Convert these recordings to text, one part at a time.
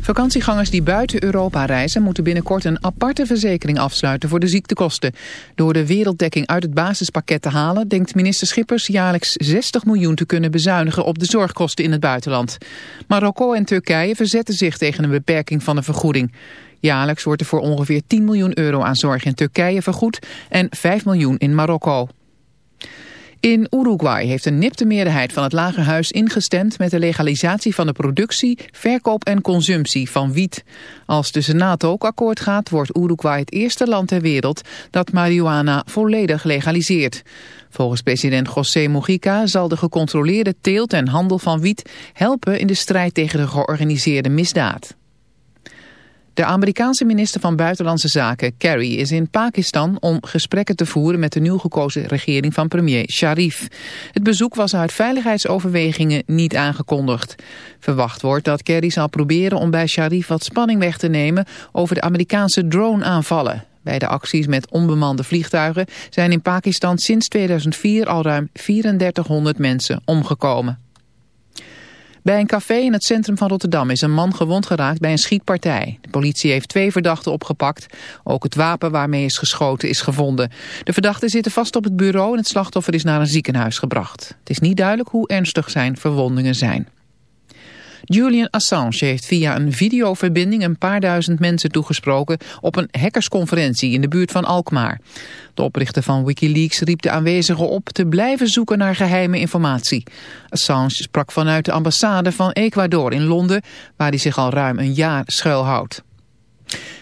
Vakantiegangers die buiten Europa reizen moeten binnenkort een aparte verzekering afsluiten voor de ziektekosten. Door de werelddekking uit het basispakket te halen denkt minister Schippers jaarlijks 60 miljoen te kunnen bezuinigen op de zorgkosten in het buitenland. Marokko en Turkije verzetten zich tegen een beperking van de vergoeding. Jaarlijks wordt er voor ongeveer 10 miljoen euro aan zorg in Turkije vergoed en 5 miljoen in Marokko. In Uruguay heeft een nipte meerderheid van het Lagerhuis ingestemd met de legalisatie van de productie, verkoop en consumptie van wiet. Als de Senaat ook akkoord gaat, wordt Uruguay het eerste land ter wereld dat marihuana volledig legaliseert. Volgens president José Mujica zal de gecontroleerde teelt en handel van wiet helpen in de strijd tegen de georganiseerde misdaad. De Amerikaanse minister van Buitenlandse Zaken, Kerry, is in Pakistan om gesprekken te voeren met de nieuw gekozen regering van premier Sharif. Het bezoek was uit veiligheidsoverwegingen niet aangekondigd. Verwacht wordt dat Kerry zal proberen om bij Sharif wat spanning weg te nemen over de Amerikaanse drone-aanvallen. Bij de acties met onbemande vliegtuigen zijn in Pakistan sinds 2004 al ruim 3400 mensen omgekomen. Bij een café in het centrum van Rotterdam is een man gewond geraakt bij een schietpartij. De politie heeft twee verdachten opgepakt. Ook het wapen waarmee is geschoten is gevonden. De verdachten zitten vast op het bureau en het slachtoffer is naar een ziekenhuis gebracht. Het is niet duidelijk hoe ernstig zijn verwondingen zijn. Julian Assange heeft via een videoverbinding een paar duizend mensen toegesproken op een hackersconferentie in de buurt van Alkmaar. De oprichter van Wikileaks riep de aanwezigen op te blijven zoeken naar geheime informatie. Assange sprak vanuit de ambassade van Ecuador in Londen, waar hij zich al ruim een jaar schuilhoudt.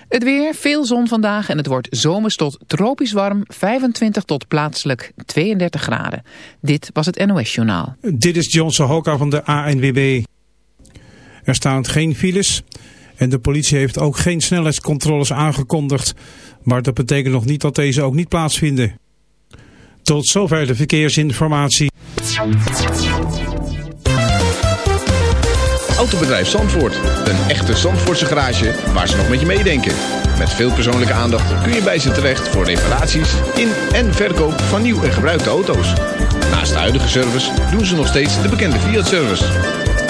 Het weer, veel zon vandaag en het wordt zomers tot tropisch warm, 25 tot plaatselijk 32 graden. Dit was het NOS Journaal. Dit is Johnson Hoka van de ANWB. Er staan geen files en de politie heeft ook geen snelheidscontroles aangekondigd. Maar dat betekent nog niet dat deze ook niet plaatsvinden. Tot zover de verkeersinformatie. Autobedrijf Zandvoort. Een echte Zandvoortse garage waar ze nog met je meedenken. Met veel persoonlijke aandacht kun je bij ze terecht voor reparaties in en verkoop van nieuw en gebruikte auto's. Naast de huidige service doen ze nog steeds de bekende Fiat-service.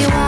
you want.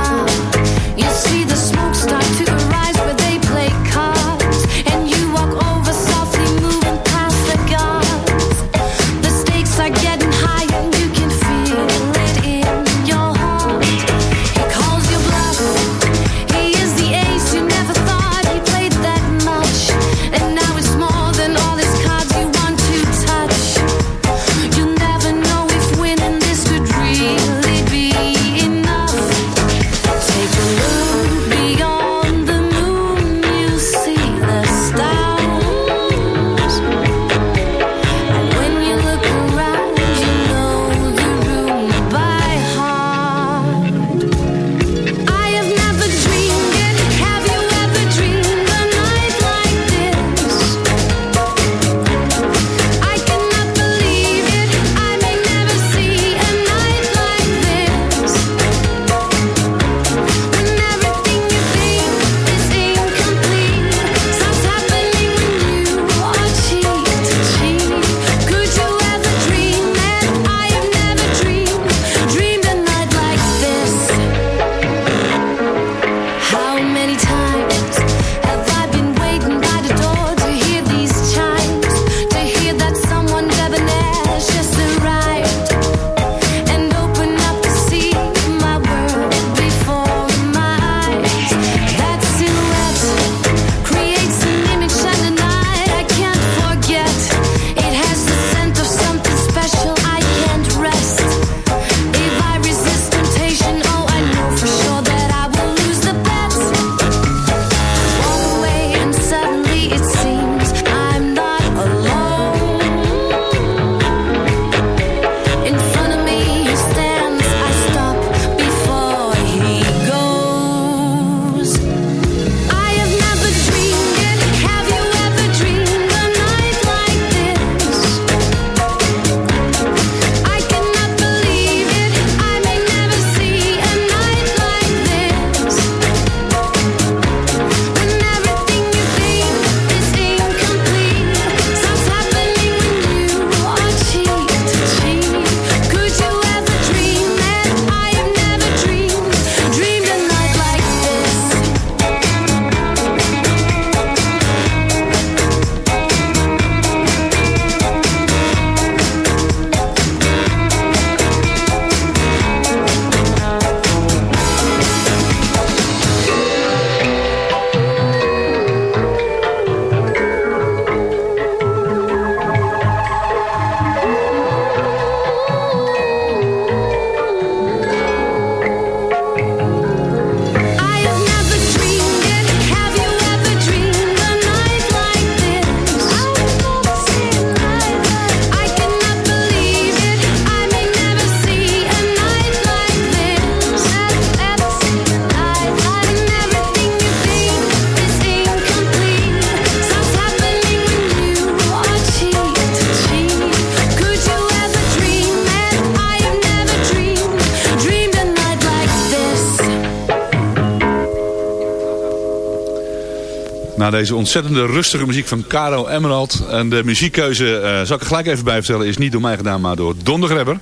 Na deze ontzettende rustige muziek van Caro Emerald. En de muziekkeuze, eh, zal ik er gelijk even bij vertellen, is niet door mij gedaan, maar door Don de Grebber.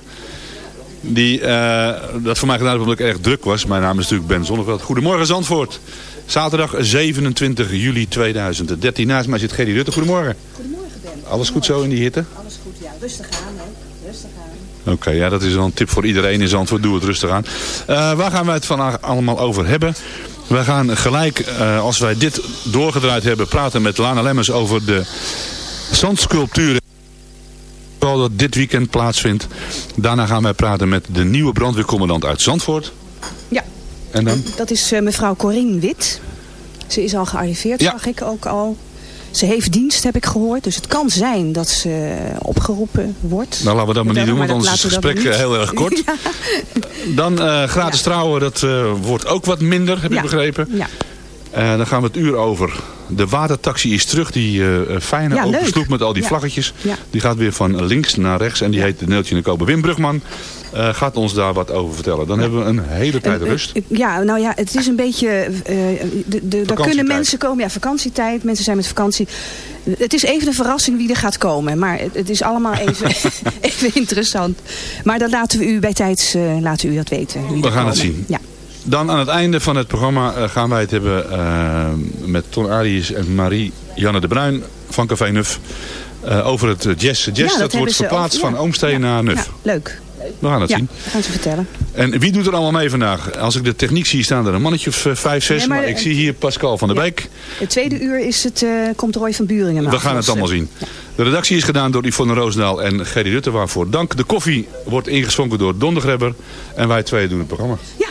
Die eh, dat voor mij gedaan heeft omdat ik erg druk was. Mijn naam is natuurlijk Ben Zonneveld. Goedemorgen Zandvoort. Zaterdag 27 juli 2013. Naast mij zit Gerry Rutte. Goedemorgen. Goedemorgen Ben. Alles goed zo in die hitte? Alles goed, ja. Rustig aan, hè. Rustig aan. Oké, ja, dat is wel een tip voor iedereen in Zandvoort. Doe het rustig aan. Eh, waar gaan wij het vandaag allemaal over hebben? We gaan gelijk, eh, als wij dit doorgedraaid hebben, praten met Lana Lemmers over de zandsculpturen. Dat dit weekend plaatsvindt. Daarna gaan wij praten met de nieuwe brandweercommandant uit Zandvoort. Ja, En dan? dat is eh, mevrouw Corine Wit. Ze is al gearriveerd, Ja. zag ik ook al. Ze heeft dienst, heb ik gehoord. Dus het kan zijn dat ze opgeroepen wordt. Nou, laten we dat maar niet doen, want anders is het gesprek eh, heel erg kort. Dan eh, gratis Ja. trouwen, dat eh, wordt ook wat minder, heb Ja. ik begrepen. Ja. Eh, dan gaan we het uur over. De watertaxi is terug. Die eh eh, fijne Ja, open sloep met al die vlaggetjes. Die gaat weer van links naar rechts. En die heet Neeltje en Kopen. Wim Brugman eh, gaat ons daar wat over vertellen. Dan hebben we een hele tijd Eh, eh, rust. Ja, nou ja, het is een beetje... de, de, daar kunnen mensen komen. Ja, vakantietijd. Mensen zijn met vakantie. Het is even een verrassing wie er gaat komen. Maar het, het is allemaal even, even interessant. Maar dan laten we u bij tijds laten u dat weten. We gaan het zien. Ja. Dan aan het einde van het programma gaan wij het hebben met Ton Arius en Marie-Janne de Bruin van Café Nuf. over het jazz. Jazz Ja, dat, dat wordt verplaatst van. Oomsteen Ja. naar Nuf. Ja, leuk. We gaan het Ja, zien. dat gaan ze vertellen. En wie doet er allemaal mee vandaag? Als ik de techniek zie, staan er een mannetje of eh, vijf, zes. Nee, maar, maar- ik zie hier Pascal van der Ja. Beek. Het tweede uur is het, eh, komt Roy van Buringen. We gaan het allemaal eh, zien. De redactie is gedaan door Yvonne Roosendaal en Gerry Rutte. Waarvoor dank. De koffie wordt ingeschonken door Don de Grebber. En wij twee doen het programma. Ja.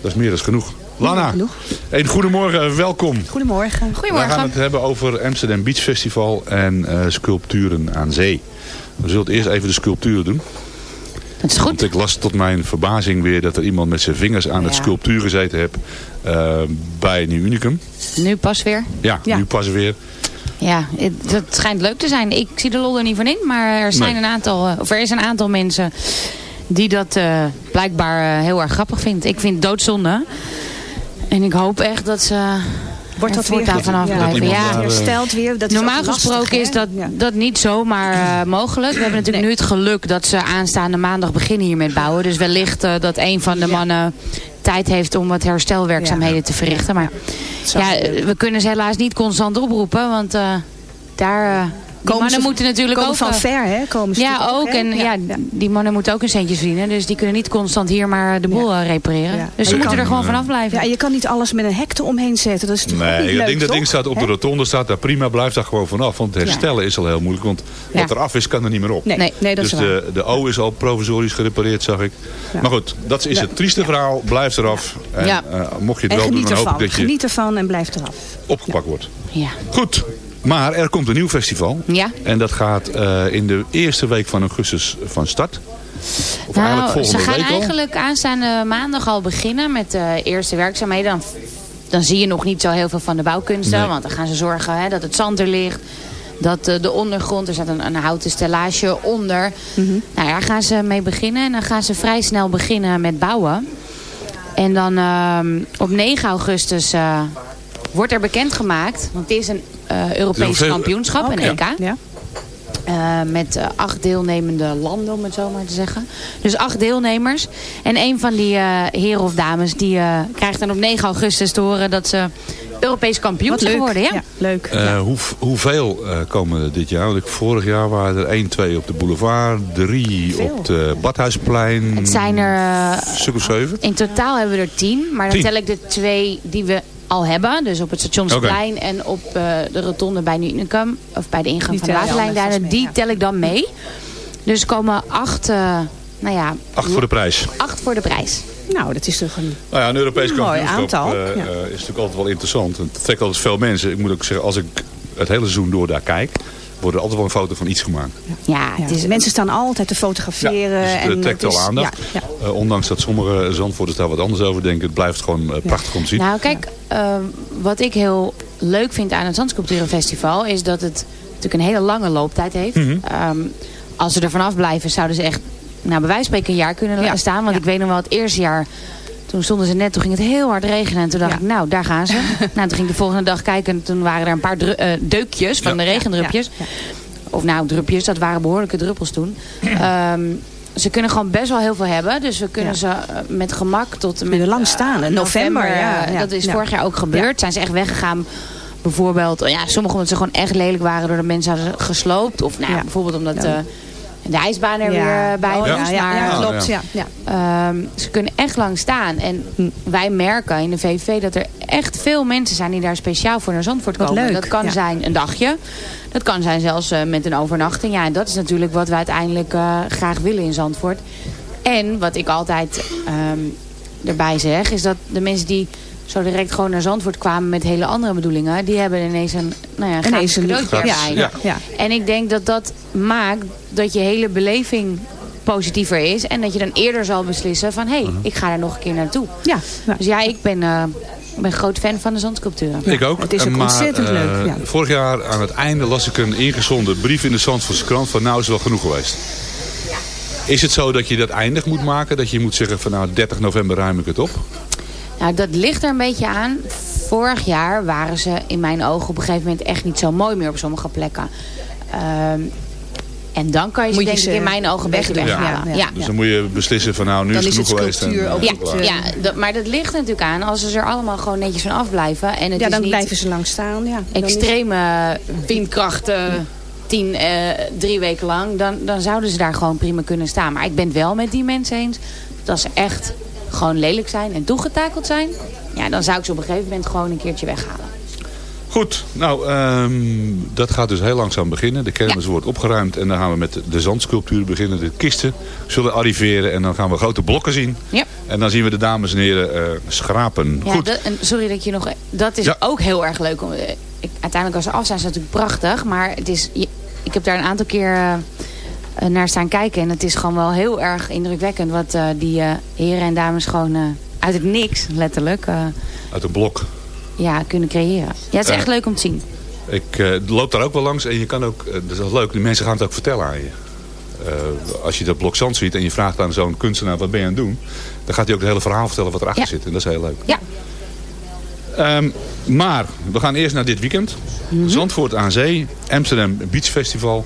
Dat is meer dan genoeg. Lana, genoeg. een goedemorgen, welkom. Goedemorgen. We gaan het hebben over Amsterdam Beach Festival en eh, sculpturen aan zee. We zullen eerst even de sculpturen doen. Dat is Want goed. ik las tot mijn verbazing weer dat er iemand met zijn vingers aan het sculptuur gezeten heeft eh, bij Nieuw Unicum. Nu pas weer. Ja, Ja. nu pas weer. Ja, het, dat schijnt leuk te zijn. Ik zie de lol er niet van in. Maar er, zijn Nee. een aantal, eh, of er is een aantal mensen die dat eh, blijkbaar heel erg grappig vindt. Ik vind het doodzonde. En ik hoop echt dat ze Wordt dat weer goed? vanaf Ja. eh, hersteld weer. Dat is Normaal gesproken is dat, dat niet zomaar eh, mogelijk. We hebben natuurlijk nu het geluk dat ze aanstaande maandag beginnen hier met bouwen. Dus wellicht eh, dat een van de mannen tijd heeft om wat herstelwerkzaamheden Ja. te verrichten. Maar ja, we kunnen ze helaas niet constant oproepen. Want eh, daar... die Komen mannen ze- moeten natuurlijk komen ook... van eh, ver, hè? Komen ze ja, ook. hè? En ja, die mannen moeten ook een centje verdienen. Dus die kunnen niet constant hier maar de boel eh, repareren. Ja. Dus ze Maar moeten kan- er gewoon vanaf blijven. Ja, je kan niet alles met een hek eromheen zetten. Dat is Nee, niet dat leuk, ding, dat ding staat op de rotonde, staat daar prima, blijft daar gewoon vanaf. Want het herstellen is al heel moeilijk, want wat Ja. eraf is kan er niet meer op. Nee, Nee. nee. dat dus is waar. de, de O is al provisorisch gerepareerd, zag ik. Ja. Maar goed, dat is het trieste verhaal. Blijf eraf. En, Ja. eh, mocht je het wel doen, dan hoop ik dat je Geniet ervan en blijf eraf. opgepakt wordt. Ja. Goed, maar er komt een nieuw festival. Ja. En dat gaat eh, in de eerste week van augustus van start. Of eigenlijk Nou, ze gaan week al. eigenlijk aanstaande maandag al beginnen met de eerste werkzaamheden. Dan, dan zie je nog niet zo heel veel van de bouwkunsten. Nee. Want dan gaan ze zorgen hè, dat het zand er ligt. Dat eh, de ondergrond, er staat een, een houten stellage onder. Mhm. Nou, daar gaan ze mee beginnen. En dan gaan ze vrij snel beginnen met bouwen. En dan ehm, op 9 augustus eh, wordt er bekendgemaakt. Want het is een Europees veel- kampioenschap, een Oké. EK. Ja. Eh, met eh, acht deelnemende landen, om het zo maar te zeggen. Dus acht deelnemers. En een van die eh, heren of dames die eh, krijgt dan op 9 augustus te horen dat ze Europees kampioen leuk. geworden. Ja. Ja, leuk. Eh, hoe, hoeveel eh, komen er dit jaar? Want ik, vorig jaar waren er 1, 2 op de boulevard, 3 Veel. op de Badhuisplein. Het zijn er... eh, Een stuk of zeven? in totaal hebben we er tien. Maar dan Tien. tel ik de twee die we al hebben. Dus op het Stationsplein en op eh, de rotonde bij Unicum. Of bij de ingang Die van de waterlijn. Daar, mee, die ja. tel ik dan mee. Dus komen acht... eh, nou ja, Acht voor de prijs. acht voor de prijs. Nou, dat is toch een... Nou ja, een Europees Een mooi kampioenschap aantal, ja. eh, is natuurlijk altijd wel interessant. Het trekt altijd veel mensen. Ik moet ook zeggen, als ik het hele seizoen door daar kijk, wordt er altijd wel een foto van iets gemaakt. Ja, Ja, het is, mensen staan altijd te fotograferen. dus het en trekt het is- wel aandacht. Ja, ja. Eh, ondanks dat sommige Zandvoorters daar wat anders over denken. Het blijft gewoon eh, prachtig om te zien. Nou, kijk, eh, wat ik heel leuk vind aan het Zandsculpturenfestival... is dat het natuurlijk een hele lange looptijd heeft. Mhm. Ehm, als ze er vanaf blijven, zouden ze echt... Nou, bij wijze van spreken een jaar kunnen Ja, staan. Want ja. ik weet nog wel, het eerste jaar Toen stonden ze net, toen ging het heel hard regenen. En toen dacht Ja. ik, nou, daar gaan ze. nou, toen ging ik de volgende dag kijken. En toen waren er een paar eh, deukjes van de regendrupjes. Ja, Of nou, drupjes, dat waren behoorlijke druppels toen. Ehm, ze kunnen gewoon best wel heel veel hebben. Dus we kunnen Ja. ze eh, met gemak tot... en Kunnen met, lang staan, eh, hè? November, ja, ja, dat is vorig jaar ook gebeurd. Zijn ze echt weggegaan. Bijvoorbeeld, oh ja, sommige omdat ze gewoon echt lelijk waren door de mensen hadden gesloopt. Of nou, bijvoorbeeld omdat. Eh, de ijsbaan er Ja. weer eh, bij Oh, was. ja, ja, maar, ja, Ah, klopt. ja. Ja. Ja. Ehm, ze kunnen echt lang staan. En wij merken in de VVV dat er echt veel mensen zijn die daar speciaal voor naar Zandvoort komen. leuk, Dat kan ja. zijn een dagje. Dat kan zijn zelfs eh, met een overnachting. Ja, en dat is natuurlijk wat we uiteindelijk eh, graag willen in Zandvoort. En wat ik altijd ehm, erbij zeg, is dat de mensen die zo direct gewoon naar Zandvoort kwamen met hele andere bedoelingen, die hebben ineens een, nou ja, Ineens een cadeautje. Ja, ja. En ik denk dat dat maakt dat je hele beleving positiever is. En dat je dan eerder zal beslissen van... hé, hey, ik ga er nog een keer naartoe. Ja, ja. Dus ja, ik ben, eh, ik ben groot fan van de zandsculpturen. Ik ook. het is ook maar, ontzettend eh, leuk, ja. Vorig jaar aan het einde las ik een ingezonden brief in de Zandvoortse krant van nou is het wel genoeg geweest. Is het zo dat je dat eindig moet maken? Dat je moet zeggen van nou 30 november ruim ik het op? Nou, dat ligt er een beetje aan. Vorig jaar waren ze in mijn ogen op een gegeven moment echt niet zo mooi meer op sommige plekken. Ehm, en dan kan je ze Moet je denk ik in mijn ogen weghalen. ja, Ja, ja. Dus dan moet je beslissen van nou nu Dan is het is genoeg geweest. en, Ja, eh, ja, dat, maar dat ligt er natuurlijk aan. Als ze er allemaal gewoon netjes van afblijven. En het ja, is dan niet blijven ze lang staan. Ja. Is- extreme windkrachten tien, eh, drie weken lang. Dan, dan zouden ze daar gewoon prima kunnen staan. Maar ik ben het wel met die mensen eens. Dat ze echt gewoon lelijk zijn en toegetakeld zijn. Ja, dan zou ik ze op een gegeven moment gewoon een keertje weghalen. Goed, nou ehm, dat gaat dus heel langzaam beginnen. De kermis wordt opgeruimd en dan gaan we met de zandsculptuur beginnen. De kisten zullen arriveren en dan gaan we grote blokken zien. Ja. En dan zien we de dames en heren eh, schrapen. Ja, Goed. en sorry dat ik je nog... Dat is Ja. ook heel erg leuk. Om, eh, ik, uiteindelijk als ze af zijn, is het natuurlijk prachtig. Maar het is, ik heb daar een aantal keer eh, naar staan kijken. En het is gewoon wel heel erg indrukwekkend. Wat eh, die eh, heren en dames gewoon eh, uit het niks, letterlijk, eh, Uit een blok. ja, kunnen creëren. Ja, het is Eh. echt leuk om te zien. Ik eh, loop daar ook wel langs en je kan ook, eh, dat is wel leuk, de mensen gaan het ook vertellen aan je. Eh, als je dat blok zand ziet en je vraagt aan zo'n kunstenaar wat ben je aan het doen, dan gaat hij ook het hele verhaal vertellen wat erachter Ja. zit. En dat is heel leuk. Ja. Ehm, maar we gaan eerst naar dit weekend. Mhm. Zandvoort aan Zee, Amsterdam Beach Festival.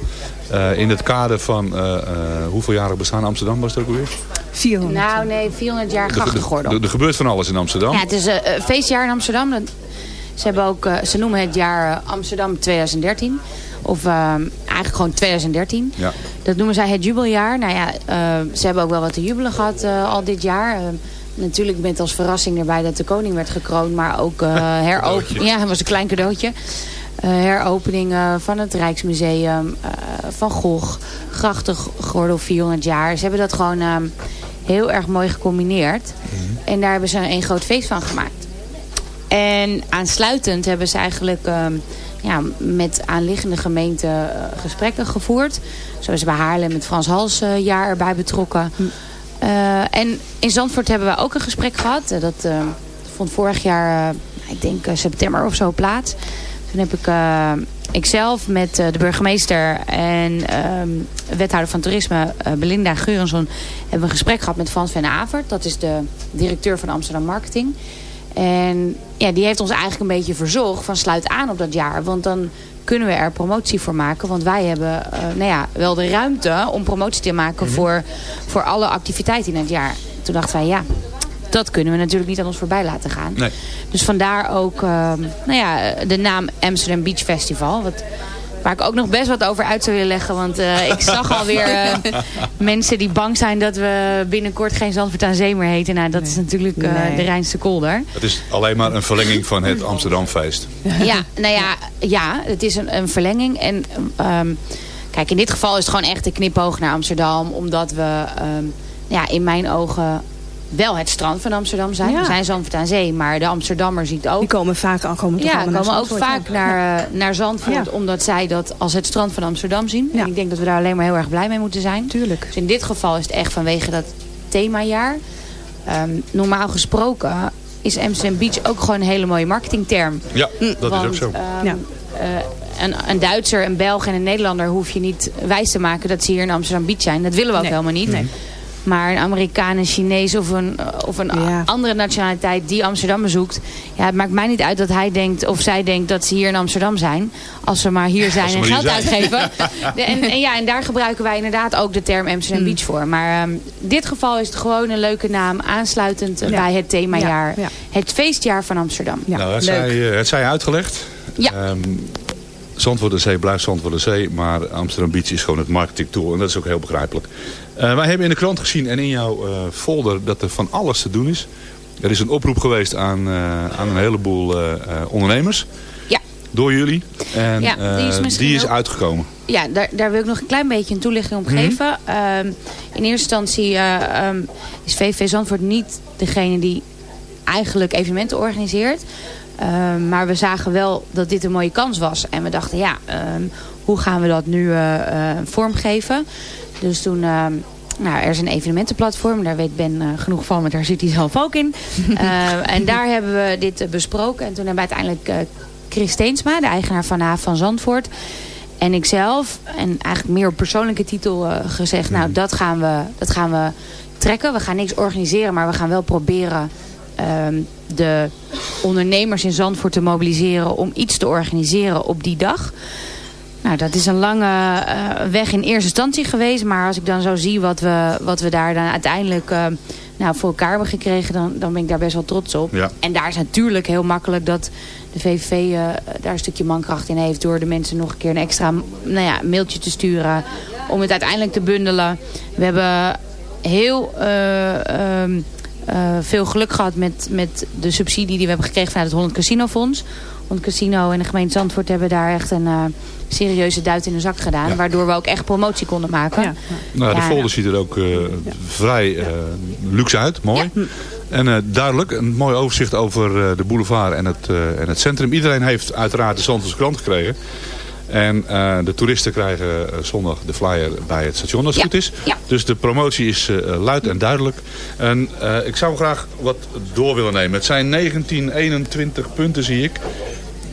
Eh, in het kader van, eh, eh, hoeveel jaren bestaan Amsterdam was het ook weer? 400. Nou nee, 400 jaar grachtengordel. Er gebeurt van alles in Amsterdam. Ja, het is een uh, feestjaar in Amsterdam. Ze, hebben ook, ze noemen het jaar Amsterdam 2013. Of eigenlijk gewoon 2013. Ja. Dat noemen zij het jubeljaar. Nou ja, ze hebben ook wel wat te jubelen gehad eh, al dit jaar. Eh, natuurlijk met als verrassing erbij dat de koning werd gekroond. Maar ook uh, heropening. Cadeautje. Ja, dat was een klein cadeautje. Eh, heropening eh, van het Rijksmuseum. eh, van Gogh. Grachtengordel 400 jaar. Ze hebben dat gewoon eh, heel erg mooi gecombineerd. En daar hebben ze een groot feest van gemaakt. En aansluitend hebben ze eigenlijk ehm, ja, met aanliggende gemeenten eh, gesprekken gevoerd. Zo is bij Haarlem het Frans Hals eh, jaar erbij betrokken. Eh, en in Zandvoort hebben we ook een gesprek gehad. Eh, dat eh, vond vorig jaar, eh, ik denk eh, september of zo plaats. Toen heb ik eh, ikzelf met eh, de burgemeester en ehm, wethouder van toerisme eh, Belinda Geurenson hebben een gesprek gehad met Frans van Avert. Dat is de directeur van Amsterdam Marketing. En ja, die heeft ons eigenlijk een beetje verzocht van sluit aan op dat jaar. Want dan kunnen we er promotie voor maken. Want wij hebben eh, nou ja, wel de ruimte om promotie te maken voor, voor alle activiteiten in het jaar. Toen dachten wij ja, dat kunnen we natuurlijk niet aan ons voorbij laten gaan. Nee. Dus vandaar ook ehm, nou ja, de naam Amsterdam Beach Festival. Wat, waar ik ook nog best wat over uit zou willen leggen. Want eh, ik zag alweer eh, mensen die bang zijn dat we binnenkort geen Zandvoort aan Zee meer heten. Nou, dat is natuurlijk eh, Nee. de Rijnse kolder. Het is alleen maar een verlenging van het Amsterdamfeest. Ja, nou ja, ja het is een, een verlenging. En ehm, kijk, in dit geval is het gewoon echt een knipoog naar Amsterdam. Omdat we ehm, ja, in mijn ogen wel het strand van Amsterdam zijn. Ja. We zijn Zandvoort aan Zee, maar de Amsterdammer ziet ook Die komen vaak al komen ja, komen ook vaak ja. naar, eh, naar Zandvoort. Ja. Omdat zij dat als het strand van Amsterdam zien. Ja. En ik denk dat we daar alleen maar heel erg blij mee moeten zijn. Tuurlijk. Dus in dit geval is het echt vanwege dat themajaar. Ehm, normaal gesproken is Amsterdam Beach ook gewoon een hele mooie marketingterm. Ja, dat Want, is ook zo. ehm, Ja. eh, een, een Duitser, een Belg en een Nederlander hoef je niet wijs te maken dat ze hier in Amsterdam Beach zijn. Dat willen we ook Nee. helemaal niet. Nee. Maar een Amerikaan, een Chinees of een, of een Ja. andere nationaliteit die Amsterdam bezoekt. Ja, het maakt mij niet uit dat hij denkt of zij denkt dat ze hier in Amsterdam zijn. Als ze maar hier zijn en geld zijn. uitgeven. En, en ja, en daar gebruiken wij inderdaad ook de term Amsterdam Mm. Beach voor. Maar ehm, in dit geval is het gewoon een leuke naam. Aansluitend eh, Ja. bij het themajaar. Ja, ja. Het feestjaar van Amsterdam. Ja, nou, het, leuk. zij, eh, het zij uitgelegd. Ja. Ehm, Zandvoort de Zee blijft Zandvoort de Zee. Maar Amsterdam Beach is gewoon het marketing tool. En dat is ook heel begrijpelijk. Eh, wij hebben in de krant gezien en in jouw eh, folder dat er van alles te doen is. Er is een oproep geweest aan, eh, aan een heleboel ondernemers. Ja. Door jullie. En Ja, die is die uitgekomen. Ja, daar, daar wil ik nog een klein beetje een toelichting op Mhm. geven. Ehm, in eerste instantie eh, ehm, is VV Zandvoort niet degene die eigenlijk evenementen organiseert. Ehm, maar we zagen wel dat dit een mooie kans was. En we dachten, ja, ehm, hoe gaan we dat nu eh, eh, vormgeven? Dus toen... ehm, nou, er is een evenementenplatform, daar weet Ben eh, genoeg van, want daar zit hij zelf ook in. En daar hebben we dit besproken. En toen hebben we uiteindelijk Chris Teensma, de eigenaar van Haven van Zandvoort... En ikzelf, en eigenlijk meer op persoonlijke titel gezegd... nou, dat gaan, we, dat gaan we trekken. We gaan niks organiseren, maar we gaan wel proberen... ehm, de ondernemers in Zandvoort te mobiliseren... om iets te organiseren op die dag. Nou, dat is een lange eh, weg in eerste instantie geweest. Maar als ik dan zo zie wat we, wat we daar dan uiteindelijk eh, nou, voor elkaar hebben gekregen... Dan, dan ben ik daar best wel trots op. Ja. En daar is natuurlijk heel makkelijk dat de VVV eh, daar een stukje mankracht in heeft... door de mensen nog een keer een extra nou ja, mailtje te sturen... om het uiteindelijk te bundelen. We hebben heel eh, ehm, eh, veel geluk gehad met, met de subsidie die we hebben gekregen... vanuit het Holland Casino Fonds. Holland Casino en de gemeente Zandvoort hebben daar echt een... eh, serieuze duit in de zak gedaan. Ja. Waardoor we ook echt promotie konden maken. Ja. Nou, de Ja, folder ziet er ook eh, vrij eh, luxe uit. Mooi. En eh, duidelijk, een mooi overzicht over eh, de boulevard en het, eh, en het centrum. Iedereen heeft uiteraard de Zandvoortse krant gekregen. En eh, de toeristen krijgen eh, zondag de flyer bij het station als het Ja. goed is. Ja. Dus de promotie is eh, luid en duidelijk. En eh, ik zou graag wat door willen nemen. Het zijn 19, 21 punten zie ik.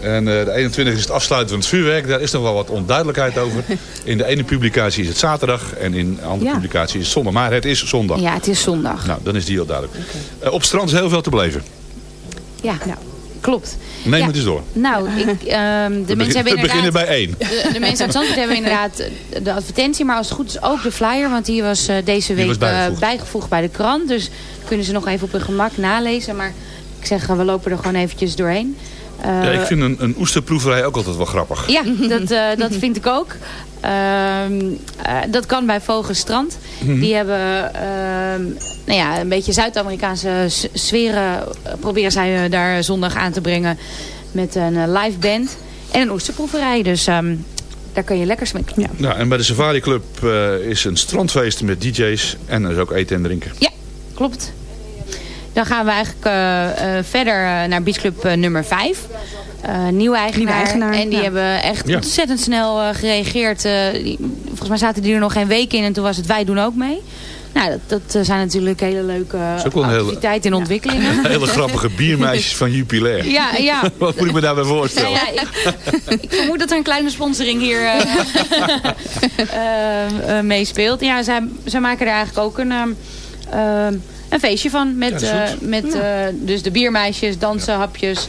En eh, de 21 is het afsluiten van het vuurwerk. Daar is nog wel wat onduidelijkheid over. In de ene publicatie is het zaterdag en in de andere Ja. publicatie is het zondag. Maar het is zondag. Ja, het is zondag. Nou, dan is die heel duidelijk. Eh, op strand is heel veel te beleven. Ja, klopt. Neem Ja. het eens door. Nou, ik, ehm, de we mensen begin- hebben we beginnen bij één. De, de mensen uit Zandvoort hebben inderdaad de advertentie, maar als het goed is ook de flyer. Want die was eh, deze week was eh, bijgevoegd. bijgevoegd bij de krant. Dus kunnen ze nog even op hun gemak nalezen. Maar ik zeg, eh, we lopen er gewoon eventjes doorheen. Ja, ik vind een, een oesterproeverij ook altijd wel grappig. Ja, dat, dat vind ik ook. Ehm, eh, dat kan bij Vogelstrand. Mhm. Die hebben ehm, nou ja, een beetje Zuid-Amerikaanse sferen. eh, proberen zij eh, daar zondag aan te brengen. Met een live band. En een oesterproeverij. Dus ehm, daar kun je lekker smikkelen. Ja. Nou, en bij de Safari Club eh, is een strandfeest met DJ's. En er is ook eten en drinken. Ja, klopt. Dan gaan we eigenlijk eh, eh, verder eh, naar beachclub nummer 5. Eh nieuwe eigenaar. Nieuwe eigenaar, En die ja. hebben echt Ja. ontzettend snel eh, gereageerd. Eh, die- volgens mij zaten die er nog geen week in en toen was het wij doen ook mee. Nou, dat, dat zijn natuurlijk hele leuke activiteiten en ontwikkelingen. Hele grappige biermeisjes van Jupiler. Ja, ja. Wat moet ik me daarbij voorstellen? ja, ik, ik vermoed dat er een kleine sponsoring hier eh, eh, eh, meespeelt. Ja, zij, zij maken er eigenlijk ook een, ehm, ehm, een feestje van. Met, Ja, eh, met eh, dus de biermeisjes, dansen, hapjes,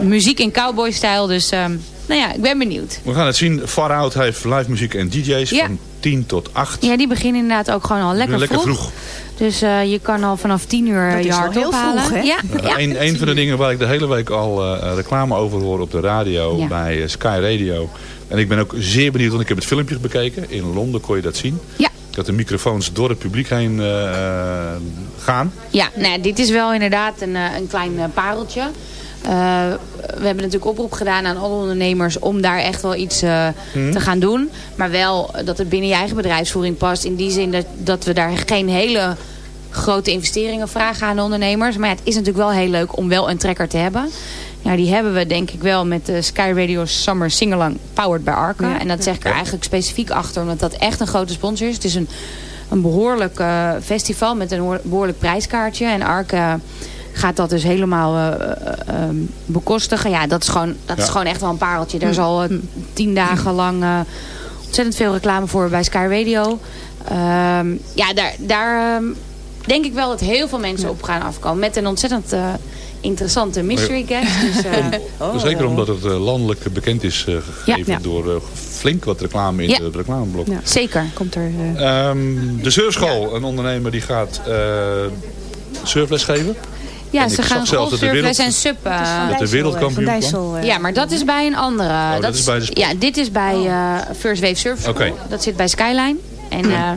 muziek in cowboystijl. Dus ehm, nou ja, ik ben benieuwd. We gaan het zien. Far Out heeft live muziek en DJ's Ja. van 10 tot 8. Ja, die beginnen inderdaad ook gewoon al lekker, Lekker vroeg. vroeg. Dus eh, je kan al vanaf 10 uur Dat is je wel hart heel ophalen. vroeg, hè? Ja, ja. Een, een van de dingen waar ik de hele week al eh, reclame over hoor op de radio Ja. bij Sky Radio. En ik ben ook zeer benieuwd, want ik heb het filmpje bekeken. In Londen kon je dat zien. Ja. Dat de microfoons door het publiek heen eh, eh, gaan. Ja, nou, ja, dit is wel inderdaad een, eh, een klein pareltje. We hebben natuurlijk oproep gedaan aan alle ondernemers om daar echt wel iets eh, te gaan doen. Maar wel dat het binnen je eigen bedrijfsvoering past. In die zin dat, dat we daar geen hele grote investeringen vragen aan de ondernemers. Maar ja, het is natuurlijk wel heel leuk om wel een trekker te hebben. Ja, die hebben we denk ik wel met de Sky Radio Summer Singalang Powered by Arca. Ja. En dat zeg ik er eigenlijk specifiek achter, omdat dat echt een grote sponsor is. Het is een, een behoorlijk eh, festival met een hoor- behoorlijk prijskaartje. En Arca gaat dat dus helemaal eh, eh, ehm, bekostigen. Ja, dat is gewoon, dat is gewoon echt wel een pareltje. Daar zal eh, tien dagen lang eh, ontzettend veel reclame voor bij Sky Radio. Ehm, ja, daar, daar ehm, denk ik wel dat heel veel mensen op gaan afkomen. Met een ontzettend eh, interessante mystery guest. Dus, eh, Zeker omdat het eh, landelijk bekend is eh, gegeven Ja. door flink wat reclame in Ja. het reclameblok. Ja. zeker. Komt er... eh, Ehm, de surfschool, een ondernemer die gaat eh, surfles geven. Ja, En ze gaan zag zelfs dat de golfsurfles wereld- en sup. eh, van de Dijssel, wereldkampioen van Dijssel, eh, ja, maar dat is bij een andere. dat is bij de sport. Ja, dit is bij eh, First Wave Surf School. Dat zit bij Skyline. En eh,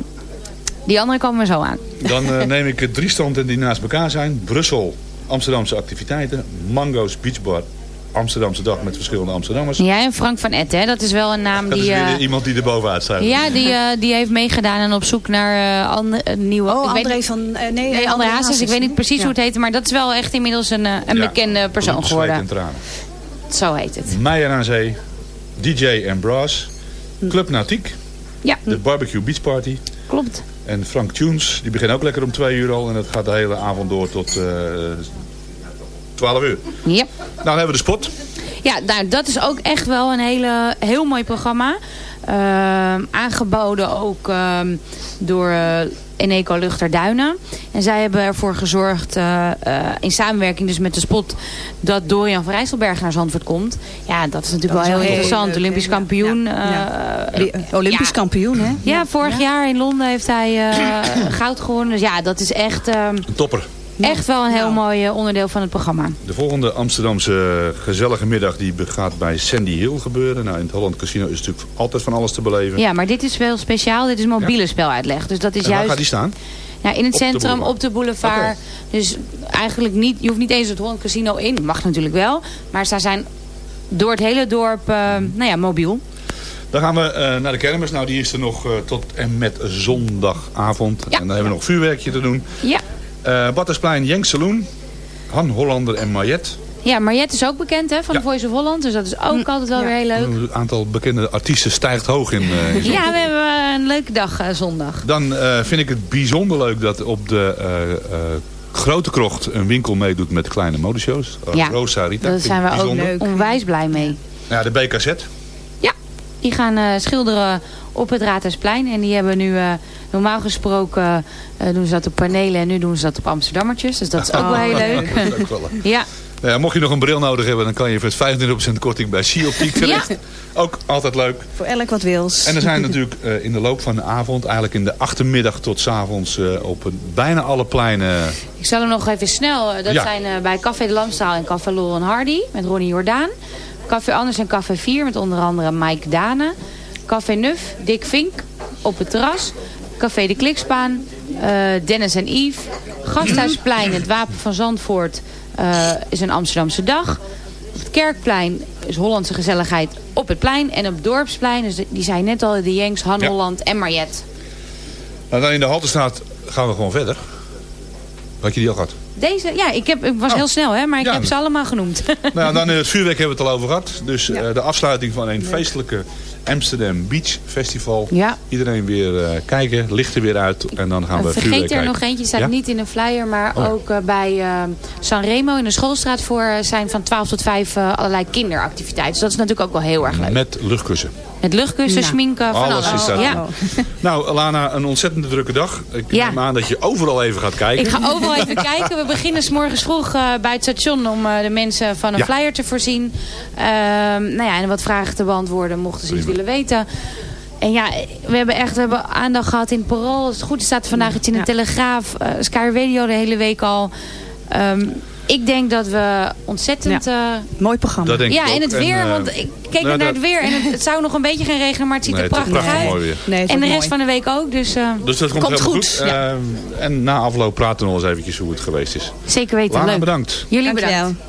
die andere komen we zo aan. Dan neem ik drie standen die naast elkaar zijn. Brussel, Amsterdamse activiteiten. Mango's Beachbar, Amsterdamse dag met verschillende Amsterdammers. Ja, en Frank van Etten, hè, dat is wel een naam Dat is die... weer eh, iemand die er bovenuit staat. ja, die, eh, die heeft meegedaan en op zoek naar eh, een nieuwe... Oh, ik weet André niet- van... eh, nee, Nee, André Hazes, ik weet niet precies Ja. hoe het heet, maar dat is wel echt inmiddels een, een Ja. bekende persoon en geworden. tranen. Zo heet het. Meijer aan Zee, DJ en Brass, Club Nautiek, Ja, de Barbecue Beach Party klopt. En Frank Tunes. Die beginnen ook lekker om twee uur al en dat gaat de hele avond door tot eh 12 uur. Ja. Nou, dan hebben we de spot. Ja, nou, dat is ook echt wel een hele, heel mooi programma. Ehm, aangeboden ook ehm, door eh, Eneco Luchterduinen. En zij hebben ervoor gezorgd, eh, eh, in samenwerking dus met de spot, dat Dorian van Rijsselberg naar Zandvoort komt. Ja, dat is natuurlijk Dat is wel heel heel interessant. leuk, Olympisch kampioen. Ja. eh, Olympisch ja. kampioen, hè? Ja, vorig jaar in Londen heeft hij eh, goud gewonnen. Dus ja, dat is echt, ehm, Een topper. Echt wel een heel Nou. mooi eh, onderdeel van het programma. De volgende Amsterdamse gezellige middag die gaat bij Sandy Hill gebeuren. Nou, in het Holland Casino is natuurlijk altijd van alles te beleven. Ja, maar dit is wel speciaal. Dit is mobiele speluitleg. Dus dat is en waar juist... gaat die staan? Ja, in het Op centrum, op de boulevard. Dus eigenlijk niet, je hoeft niet eens het Holland Casino in. Mag natuurlijk wel. Maar ze zijn door het hele dorp, eh, nou ja, mobiel. Dan gaan we eh, naar de kermis. Nou, die is er nog tot en met zondagavond. Ja. En dan hebben we nog vuurwerkje te doen. Ja. Eh Battersplein, Jenk Saloon. Han Hollander en Mariette. Ja, Mariette is ook bekend hè, van Ja. de Voice of Holland. Dus dat is ook altijd wel Ja. weer heel leuk. Het aantal bekende artiesten stijgt hoog in. eh, in Ja, we hebben een leuke dag eh, zondag. Dan eh, vind ik het bijzonder leuk dat op de eh, eh, Grote Krocht een winkel meedoet met kleine modeshows. Uh, Ja, Rosa Rita. Daar zijn we ook leuk. onwijs blij mee. Ja, de BKZ. Ja, die gaan eh, schilderen op het Raadhuisplein. En die hebben nu, eh, normaal gesproken eh, doen ze dat op panelen. En nu doen ze dat op Amsterdammertjes. Dus dat is ook wel heel leuk. Dat is ook wel leuk. Ja, Nou ja, mocht je nog een bril nodig hebben, dan kan je voor 25% korting bij Sioptiek terecht. Ook altijd leuk. Voor elk wat wils. En er zijn natuurlijk eh, in de loop van de avond, eigenlijk in de achtermiddag tot 's avonds eh, op een- bijna alle pleinen. Ik zal hem nog even snel. Dat Ja. zijn bij Café de Lamstraal en Café Lauren Hardy met Ronnie Jordaan. Café Anders en Café 4 met onder andere Mike Dane. Café Nuf, Dick Vink op het terras. Café de Klikspaan, eh, Dennis en Yves. Gasthuisplein, het Wapen van Zandvoort, eh, is een Amsterdamse dag. Op het Kerkplein is Hollandse gezelligheid op het plein. En op het Dorpsplein, dus die zijn net al, de Jenks, Han Ja. Holland en Mariette. Nou, dan in de Haltestraat gaan we gewoon verder. Had je die al gehad? Deze, ja, ik, heb, ik was Oh. heel snel, hè, maar ik Ja. heb ze allemaal genoemd. Nou, dan in het vuurwerk hebben we het al over gehad. Dus Ja. eh, de afsluiting van een feestelijke Amsterdam Beach Festival. Ja. Iedereen weer eh, kijken, lichten weer uit en dan gaan we Vergeet vuurwerk er kijken. nog eentje, staat niet in een flyer, maar Oh. ook eh, bij eh Sanremo in de schoolstraat voor eh, zijn van 12 tot 5 eh, allerlei kinderactiviteiten. Dus dat is natuurlijk ook wel heel erg leuk. Met luchtkussen. Met luchtkussen, Nou. schminken, van Alles alles. is. Ja. Nou, Lana, een ontzettend drukke dag. Ik Ja. neem aan dat je overal even gaat kijken. Ik ga overal even kijken. We beginnen s morgens vroeg eh, bij het station om eh, de mensen van een Ja. flyer te voorzien. Ehm, nou ja, en wat vragen te beantwoorden mochten ze iets willen weten. En ja, we hebben echt we hebben aandacht gehad in het Parool. Als het goed is staat vandaag iets in de Ja. Telegraaf. eh, Sky Radio de hele week al. Ehm, ik denk dat we ontzettend... eh, Mooi programma. Dat denk ik ja, ook. en het weer, eh, want ik keek nou, naar dat- het weer en het, het zou nog een beetje gaan regenen, maar het ziet nee, er prachtig prachtig uit. mooi weer. Nee, En de rest mooi. van de week ook, dus Dus dat komt, goed, goed. ja. Eh, en na afloop praten we nog eens eventjes hoe het geweest is. zeker weten Lana, leuk. bedankt. Jullie Dankjewel. bedankt.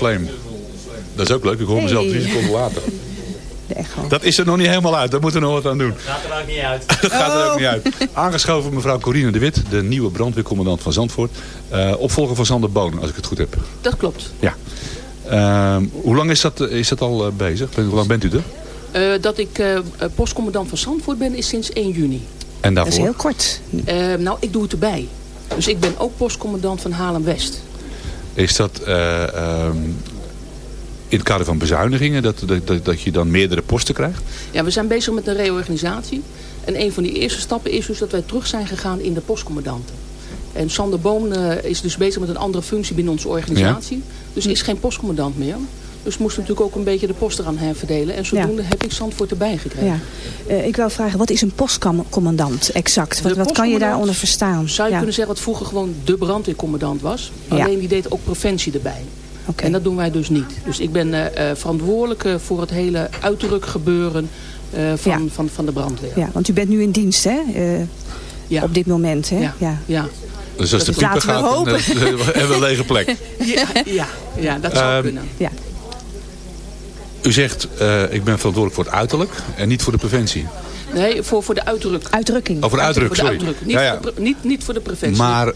Flame. Dat is ook leuk, ik hoor mezelf drie seconden later. Dat is er nog niet helemaal uit, daar moeten we nog wat aan doen. Gaat er ook niet uit. Dat gaat er ook Oh. niet uit. Aangeschoven mevrouw Corine de Wit, de nieuwe brandweercommandant van Zandvoort. Eh, opvolger van Sander Boon, als ik het goed heb. Dat klopt. Ja. Ehm, hoe lang is dat, is dat al eh, bezig? Hoe lang bent u er? Eh, dat ik postcommandant van Zandvoort ben is sinds 1 juni. En Dat is daarvoor? heel kort. Eh, nou, ik doe het erbij. Dus ik ben ook postcommandant van Haarlem-West. Is dat eh, ehm, in het kader van bezuinigingen, dat, dat, dat, je dan meerdere posten krijgt? Ja, we zijn bezig met een reorganisatie. En een van die eerste stappen is dus dat wij terug zijn gegaan in de postcommandanten. En Sander Boon eh, is dus bezig met een andere functie binnen onze organisatie. Dus is geen postcommandant meer. Dus moesten natuurlijk ook een beetje de posten gaan herverdelen. En zodoende heb ik Zandvoort erbij gekregen. Ja. Eh, ik wil vragen, wat is een postcommandant exact? Wat, wat kan je daaronder verstaan? Zou je ja. kunnen zeggen wat vroeger gewoon de brandweercommandant was. Ja. Alleen die deed ook preventie erbij. Oké. En dat doen wij dus niet. Dus ik ben eh, eh, verantwoordelijk voor het hele uitdrukgebeuren eh, van, Ja. van, van de brandweer. Ja, want u bent nu in dienst, hè? Eh, Ja. Op dit moment, hè? Ja. ja. Ja. Dus als de Dat pieper we gaat, dan eh, hebben we een lege plek. Ja, ja, ja, dat zou Ehm, kunnen. Ja. U zegt, eh, ik ben verantwoordelijk voor het uiterlijk en niet voor de preventie. Nee, voor, voor de uitdruk. Uitdrukking. Over de uitdruk, Voor de sorry. uitdruk. Niet, Ja, ja. Voor niet, niet voor de preventie. Maar eh,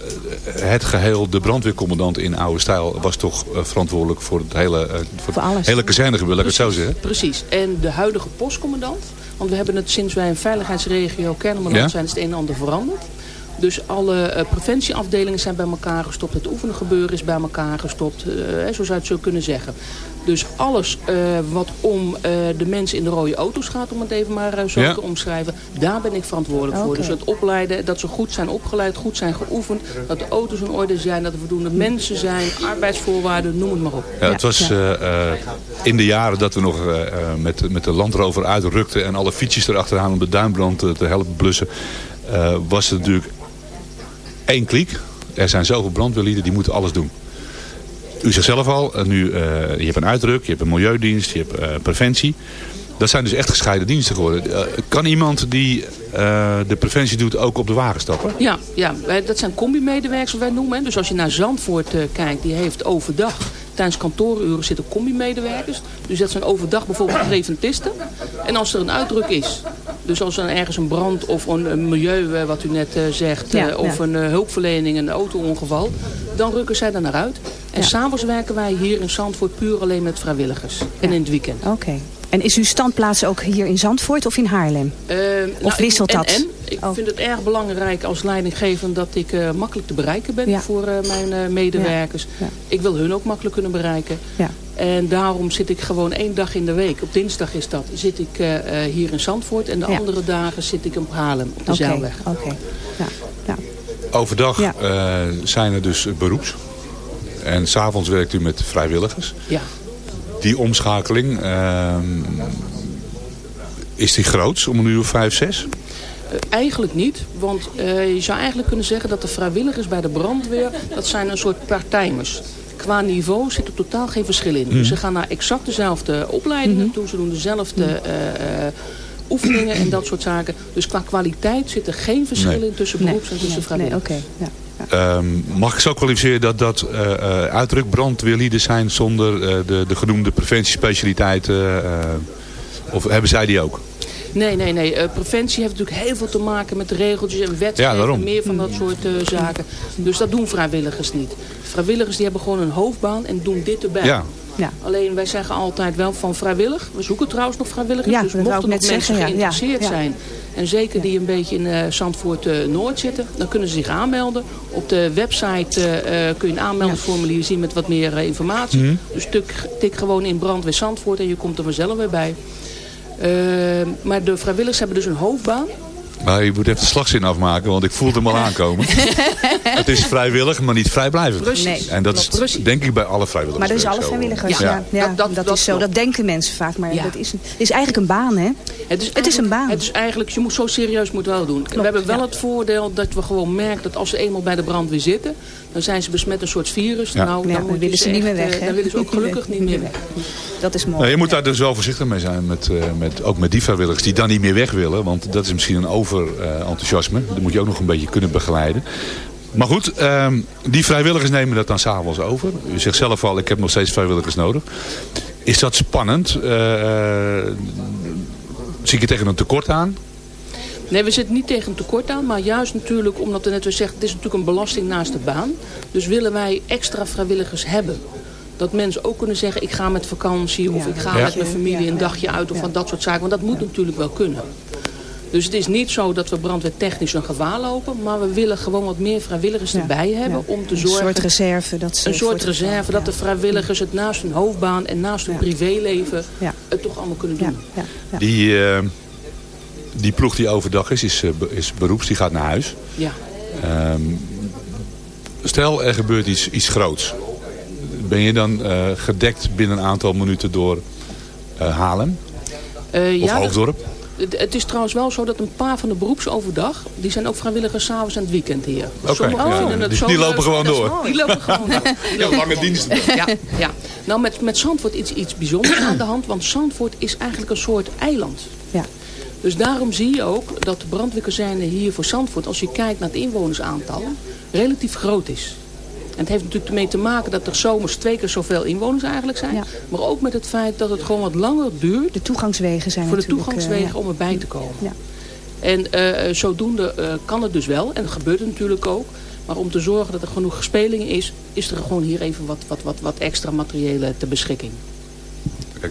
het geheel, de brandweercommandant in oude stijl was toch eh, verantwoordelijk voor het hele, eh, voor Voor alles. hele kazernegebied, laat ik het zo zeggen. Precies. En de huidige postcommandant. Want we hebben het sinds wij een veiligheidsregio Kennemerland Ja? zijn, is het een en ander veranderd. Dus alle eh, preventieafdelingen zijn bij elkaar gestopt. Het oefengebeuren is bij elkaar gestopt. eh, hè, zo zou je het zo kunnen zeggen. Dus alles eh, wat om eh, de mensen in de rode auto's gaat, om het even maar eh, zo Ja. te omschrijven. Daar ben ik verantwoordelijk voor. Dus het opleiden, dat ze goed zijn opgeleid, goed zijn geoefend. Dat de auto's in orde zijn, dat er voldoende mensen zijn, arbeidsvoorwaarden, noem het maar op. Ja, het was eh, eh, in de jaren dat we nog eh, eh, met, met de landrover uitrukten en alle fietsjes erachteraan om de duinbrand te, te helpen blussen, eh, was het natuurlijk één kliek. Er zijn zoveel brandweerlieden die moeten alles doen. U zegt zelf al, eh, nu, eh, je hebt een uitdruk, je hebt een milieudienst, je hebt eh, preventie. Dat zijn dus echt gescheiden diensten geworden. Kan iemand die eh, de preventie doet ook op de wagen stappen? Ja, ja wij, dat zijn combi-medewerkers wat wij noemen. hè. Dus als je naar Zandvoort kijkt, die heeft overdag tijdens kantooruren zitten combi-medewerkers. Dus dat zijn overdag bijvoorbeeld preventisten. En als er een uitdruk is, dus als er ergens een brand of een, een milieu, wat u net eh, zegt, Ja, eh, of ja. een hulpverlening, een auto-ongeval, dan rukken zij daar naar uit. En Ja. s'avonds werken wij hier in Zandvoort puur alleen met vrijwilligers. En in het weekend. Oké. En is uw standplaats ook hier in Zandvoort of in Haarlem? Eh, Of ik- wisselt en- dat? En, ik Oh. vind het erg belangrijk als leidinggevend dat ik eh, makkelijk te bereiken ben Ja. voor eh, mijn eh, medewerkers. Ja. Ik wil hun ook makkelijk kunnen bereiken. Ja. En daarom zit ik gewoon één dag in de week, op dinsdag is dat, zit ik eh, eh, hier in Zandvoort. En de Ja. andere dagen zit ik in Haarlem, op de Oké. Zeilweg. Oké. Ja. Ja. Overdag Ja. eh, zijn er dus beroeps. En s'avonds werkt u met vrijwilligers. Ja. Die omschakeling, ehm, is die groots om een uur of vijf, zes? Eh, eigenlijk niet, want eh, je zou eigenlijk kunnen zeggen dat de vrijwilligers bij de brandweer, dat zijn een soort partijmers. Qua niveau zit er totaal geen verschil in. Dus ze gaan naar exact dezelfde opleidingen toe, ze doen dezelfde eh, eh, oefeningen en dat soort zaken. Dus qua kwaliteit zit er geen verschil Nee. in tussen Nee, beroeps en tussen nee, nee, vrijwilligers. oké. Ja. Ehm, mag ik zo kwalificeren dat dat eh eh, uitdruk brandweerlieden zijn zonder eh, de, de genoemde preventiespecialiteiten? of hebben zij die ook? Nee, nee, nee. Preventie heeft natuurlijk heel veel te maken met de regeltjes en Ja, wetgeving. daarom. meer van dat soort zaken. Dus dat doen vrijwilligers niet. Vrijwilligers die hebben gewoon een hoofdbaan en doen dit erbij. Ja. Ja. Alleen wij zeggen altijd wel van vrijwillig. We zoeken trouwens nog vrijwilligers. Ja, dus mochten nog mensen zeggen, geïnteresseerd ja. zijn. En zeker die een beetje in eh, Zandvoort eh, Noord zitten. Dan kunnen ze zich aanmelden. Op de website eh, eh, kun je een aanmeldingsformulier zien met wat meer informatie. Mhm. Dus tik, tik gewoon in brandweer Zandvoort en je komt er vanzelf weer bij. Eh, maar de vrijwilligers hebben dus een hoofdbaan. Maar je moet even de slagzin afmaken, want ik voelde hem al aankomen. het is vrijwillig, maar niet vrijblijvend. Precies. En dat is Precies. denk ik bij alle vrijwilligers. Maar dat is alle vrijwilligers. Ja, Ja. ja. Dat- dat- dat, dat is zo. klopt. Dat denken mensen vaak. Maar Ja. dat is, een- het is eigenlijk een baan, hè? Het is, Het is een baan. Het is eigenlijk, je moet zo serieus moet wel doen. we hebben wel ja. het voordeel dat we gewoon merken dat als ze eenmaal bij de brandweer zitten, dan zijn ze besmet met een soort virus. Ja. Nou, Ja, dan, willen ze niet meer weg, eh? Dan willen ze ook gelukkig niet meer weg. Dat is mooi. Nou, je moet daar dus wel voorzichtig mee zijn, met, eh, met, ook met die vrijwilligers die dan niet meer weg willen. Want dat is misschien een over-enthousiasme. dat moet je ook nog een beetje kunnen begeleiden. Maar goed, ehm, die vrijwilligers nemen dat dan s'avonds over. U zegt zelf al, ik heb nog steeds vrijwilligers nodig. Is dat spannend? Eh, eh, zie je tegen een tekort aan? Nee, we zitten niet tegen een tekort aan. Maar juist natuurlijk, omdat we net weer zeggen, het is natuurlijk een belasting naast de baan. Dus willen wij extra vrijwilligers hebben. Dat mensen ook kunnen zeggen, ik ga met vakantie of Ja. ik ga Ja. met mijn familie een dagje uit of Ja. van dat soort zaken. Want dat moet natuurlijk wel kunnen. Dus het is niet zo dat we brandweertechnisch een gevaar lopen. Maar we willen gewoon wat meer vrijwilligers Ja. erbij hebben Ja. om te Een zorgen... soort reserve. Dat ze een soort reserve, geval- dat de vrijwilligers het naast hun hoofdbaan en naast hun Ja. privéleven Ja. het toch allemaal kunnen doen. ja, ja. Die, eh, die ploeg die overdag is, is, eh, is beroeps, die gaat naar huis. Ja. Ehm, stel, er gebeurt iets, iets groots. Ben je dan eh, gedekt binnen een aantal minuten door eh Haarlem Eh, of ja, Hoofddorp? Het, het is trouwens wel zo dat een paar van de beroepsoverdag... die zijn ook vrijwilligers s'avonds en het weekend hier. Sommigen ja. vinden het Dus zo die lopen gewoon door. Die lopen gewoon door. Die lopen lange dienst. ja, ja. Nou, met, met Zandvoort iets, iets bijzonders aan de hand. Want Zandvoort is eigenlijk een soort eiland. Ja. Dus daarom zie je ook dat de brandweerkazerne hier voor Zandvoort... als je kijkt naar het inwonersaantal, relatief groot is. En het heeft natuurlijk ermee te maken dat er zomers twee keer zoveel inwoners eigenlijk zijn. Ja. Maar ook met het feit dat het gewoon wat langer duurt... De toegangswegen zijn voor de natuurlijk... eh, toegangswegen ja. om erbij te komen. Ja. En eh, zodoende eh, kan het dus wel. En dat gebeurt het natuurlijk ook. Maar om te zorgen dat er genoeg speling is... is er gewoon hier even wat, wat, wat, wat extra materiële ter beschikking.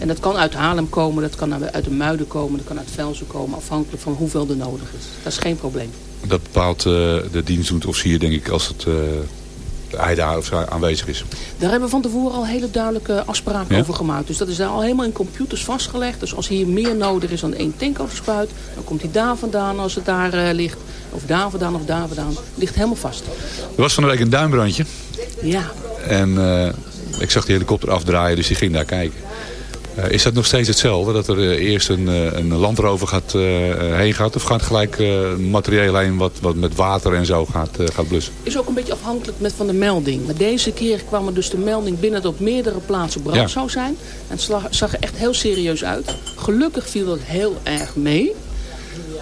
En dat kan uit Haarlem komen, dat kan uit de Muiden komen... dat kan uit Velsen komen, afhankelijk van hoeveel er nodig is. Dat is geen probleem. Dat bepaalt eh, de dienstdoend officier, denk ik, als het, eh, hij daar of zij aanwezig is. Daar hebben we van tevoren al hele duidelijke afspraken Ja? over gemaakt. Dus dat is daar al helemaal in computers vastgelegd. Dus als hier meer nodig is dan één tankoverspuit... dan komt hij daar vandaan als het daar eh, ligt. Of daar vandaan of daar vandaan. Ligt helemaal vast. Er was van de week een duinbrandje. Ja. En eh, ik zag die helikopter afdraaien, dus die ging daar kijken. Eh, is dat nog steeds hetzelfde? Dat er eh, eerst een, eh, een landrover gaat, eh, heen gaat? Of gaat gelijk materieel heen wat, wat met water en zo gaat, gaat blussen? is ook een beetje afhankelijk met van de melding. Maar deze keer kwam er dus de melding binnen dat op meerdere plaatsen brand Ja. zou zijn. En het zag er echt heel serieus uit. Gelukkig viel dat heel erg mee.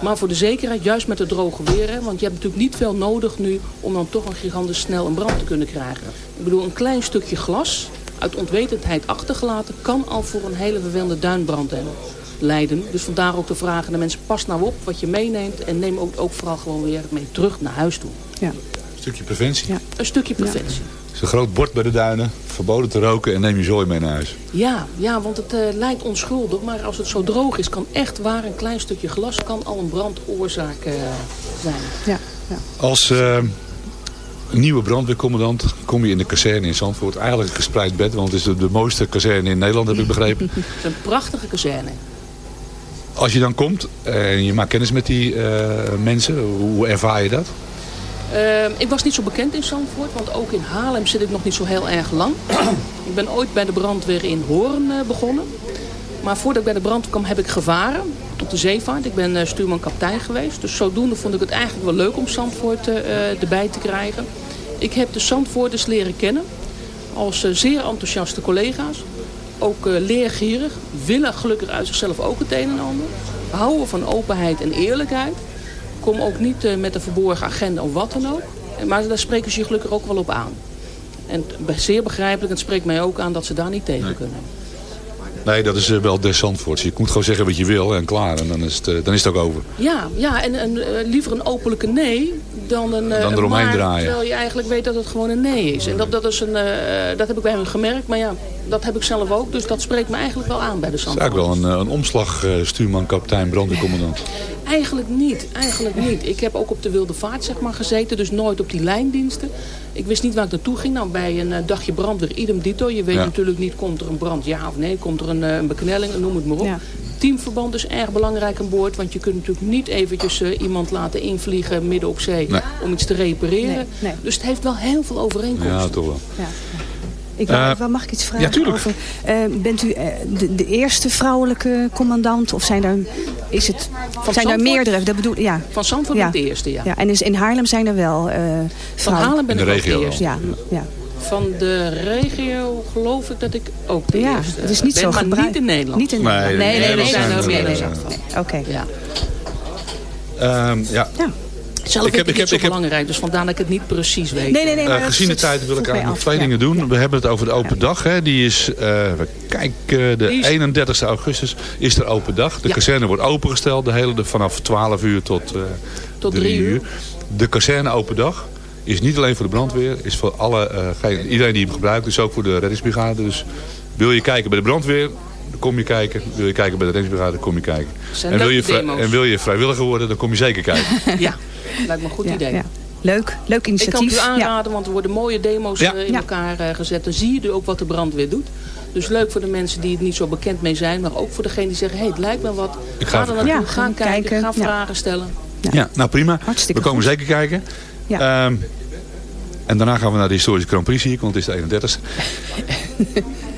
Maar voor de zekerheid, juist met de droge weer. Hè, want je hebt natuurlijk niet veel nodig nu om dan toch een gigantisch snel een brand te kunnen krijgen. Ik bedoel, een klein stukje glas uit onwetendheid achtergelaten kan al voor een hele vervelende duinbrand hebben. Leiden. Dus vandaar ook de vraag aan de mensen, pas nou op wat je meeneemt en neem ook, ook vooral gewoon weer mee terug naar huis toe. Ja. Een stukje preventie. Ja. Een stukje preventie. Er is een groot bord bij de duinen. Verboden te roken en neem je zooi mee naar huis. Ja, ja want het eh, lijkt onschuldig, maar als het zo droog is, kan echt waar een klein stukje glas kan al een brandoorzaak eh, zijn. Ja. Ja. Als eh, nieuwe brandweercommandant kom je in de kazerne in Zandvoort. Eigenlijk een gespreid bed, want het is de, de mooiste kazerne in Nederland, heb ik begrepen. Het is een prachtige kazerne. Als je dan komt en je maakt kennis met die eh, mensen, hoe ervaar je dat? Eh, ik was niet zo bekend in Zandvoort, want ook in Haarlem zit ik nog niet zo heel erg lang. ik ben ooit bij de brandweer in Hoorn eh, begonnen. Maar voordat ik bij de brandweer kwam heb ik gevaren op de zeevaart. Ik ben eh, stuurman-kaptein geweest. Dus zodoende vond ik het eigenlijk wel leuk om Zandvoort eh, eh, erbij te krijgen. Ik heb de Zandvoorters leren kennen als zeer enthousiaste collega's. Ook leergierig, willen gelukkig uit zichzelf ook het een en ander. Houden van openheid en eerlijkheid. Kom ook niet met een verborgen agenda of wat dan ook. Maar daar spreken ze je gelukkig ook wel op aan. En zeer begrijpelijk, en het spreekt mij ook aan dat ze daar niet tegen kunnen. Nee, dat is eh, wel des Zandvoorts. Je moet gewoon zeggen wat je wil en klaar. En dan is het, eh, dan is het ook over. Ja, ja en, en eh, liever een openlijke nee dan een, Dan een eromheen maar, draaien. Terwijl je eigenlijk weet dat het gewoon een nee is. En dat, dat, is een, dat heb ik bij hem gemerkt. Maar ja, dat heb ik zelf ook. Dus dat spreekt me eigenlijk wel aan bij de Het is Zandvoort. eigenlijk wel een, eh, een omslag, eh, stuurman, kapitein, brandweercommandant. Eigenlijk niet, eigenlijk niet. Ik heb ook op de wilde vaart zeg maar, gezeten, dus nooit op die lijndiensten. Ik wist niet waar ik naartoe ging. Nou, bij een eh, dagje brandweer, idem dito. Je weet Ja. natuurlijk niet, komt er een brand, ja of nee. Komt er een, eh, een beknelling, noem het maar op. Ja. Teamverband is erg belangrijk aan boord. Want je kunt natuurlijk niet eventjes iemand laten invliegen midden op zee Nee. om iets te repareren. Nee, nee. Dus het heeft wel heel veel overeenkomsten. Ja, toch wel. Ja. Ik Eh, mag ik iets vragen ja, tuurlijk. over? eh, bent u eh, de, de eerste vrouwelijke commandant? Of zijn er, is het, zijn er meerdere? Dat bedoel, ja. Van Zandvoort Ja. ben ik de eerste, ja. ja. En is, in Haarlem zijn er wel eh Van vrouwen? Haarlem ben In de ik regio de wel. eerste. Ja, ja. Van de regio geloof ik dat ik ook de ja, eerste het is niet ben, zo maar gebruik- niet in Nederland. Niet in Nee, Nederland. Nee, nee, nee. Er. Ehm, heb, ik het heb- niet zo ik heb- belangrijk, dus vandaar dat ik het niet precies weet. Nee, nee, nee. maar Eh, gezien de tijd wil ik eigenlijk nog twee ja. dingen doen. We hebben het over de open dag. Hè. Die is, eh, we kijken, de Die is- 31 augustus is er open dag. De Ja. kazerne wordt opengesteld de hele, de- vanaf 12 uur tot, eh Tot 3 drie uur. uur. De kazerne open dag is niet alleen voor de brandweer. Is voor alle, eh, geen- iedereen die hem gebruikt. Dus ook voor de reddingsbrigade. Dus wil je kijken bij de brandweer... Dan kom je kijken. Wil je kijken bij de reddingsbrigade, dan kom je kijken. En wil, je en wil je vrijwilliger worden, dan kom je zeker kijken. Ja, lijkt me een goed Ja, idee. ja. Leuk, leuk Ik kan initiatief. het u Ja. aanraden, want er worden mooie demo's Ja. eh, in Ja. elkaar eh, gezet. Dan zie je ook wat de brandweer doet. Dus leuk voor de mensen die het niet zo bekend mee zijn. Maar ook voor degenen die zeggen, hé, het lijkt me wat. Ik ga ga er naartoe, kijken. ga Ja, kijken, kijken, ga ja. vragen stellen. Ja, nou prima. Hartstikke we komen goed. zeker kijken. Ja. Ehm, en daarna gaan we naar de historische Grand Prix hier, want het is de 31ste.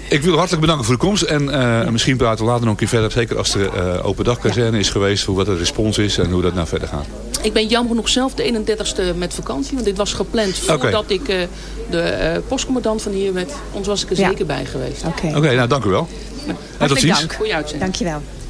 Ik wil u hartelijk bedanken voor de komst. En eh, misschien praten we later nog een keer verder. Zeker als er eh open dagkazerne is geweest. Hoe wat de respons is en hoe dat nou verder gaat. Ik ben jammer genoeg zelf de 31ste met vakantie. Want dit was gepland voordat ik eh, de eh, postcommandant van hier werd. Anders was ik er Ja. zeker bij geweest. Oké, Oké, nou dank u wel. En tot hartelijk ziens. dank. Goeie uitzending. Dankjewel. Don't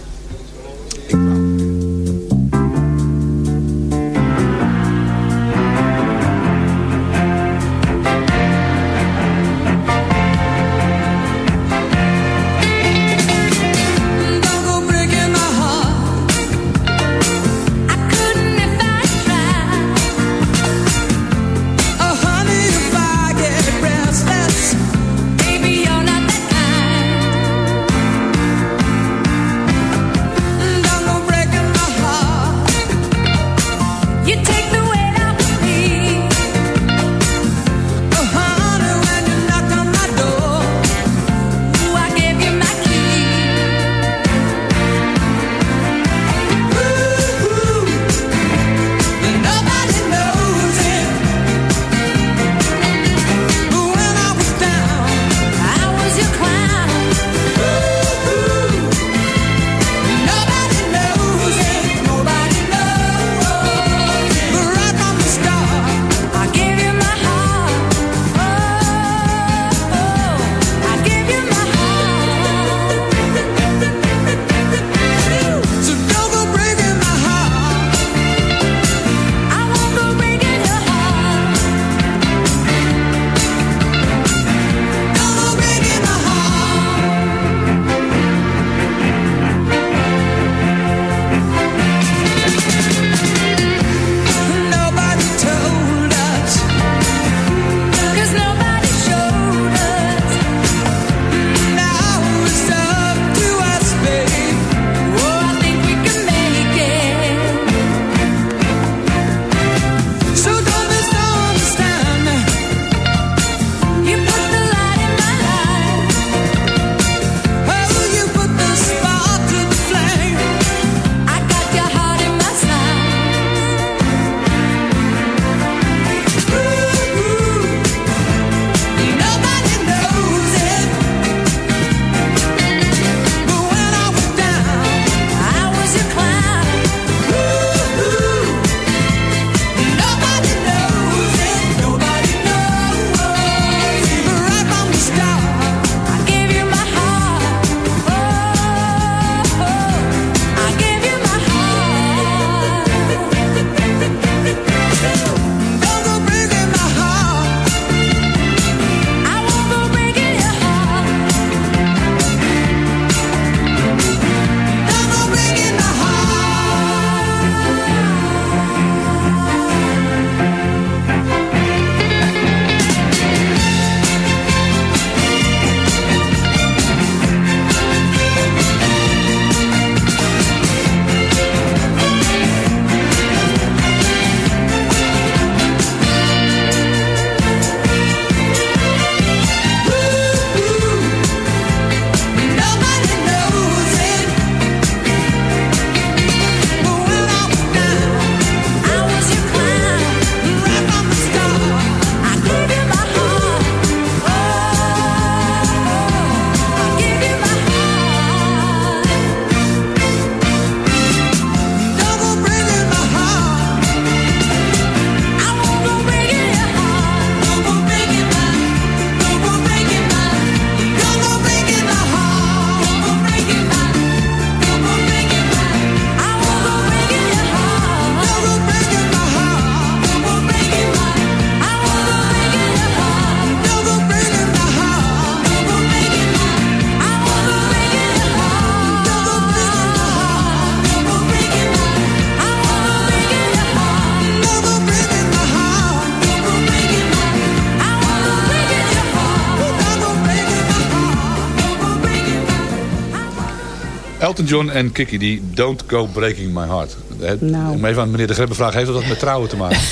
Elton John en Kiki, die Don't Go Breaking My Heart. Nou. Om even aan meneer de Grebbe vragen, heeft dat wat met trouwen te maken?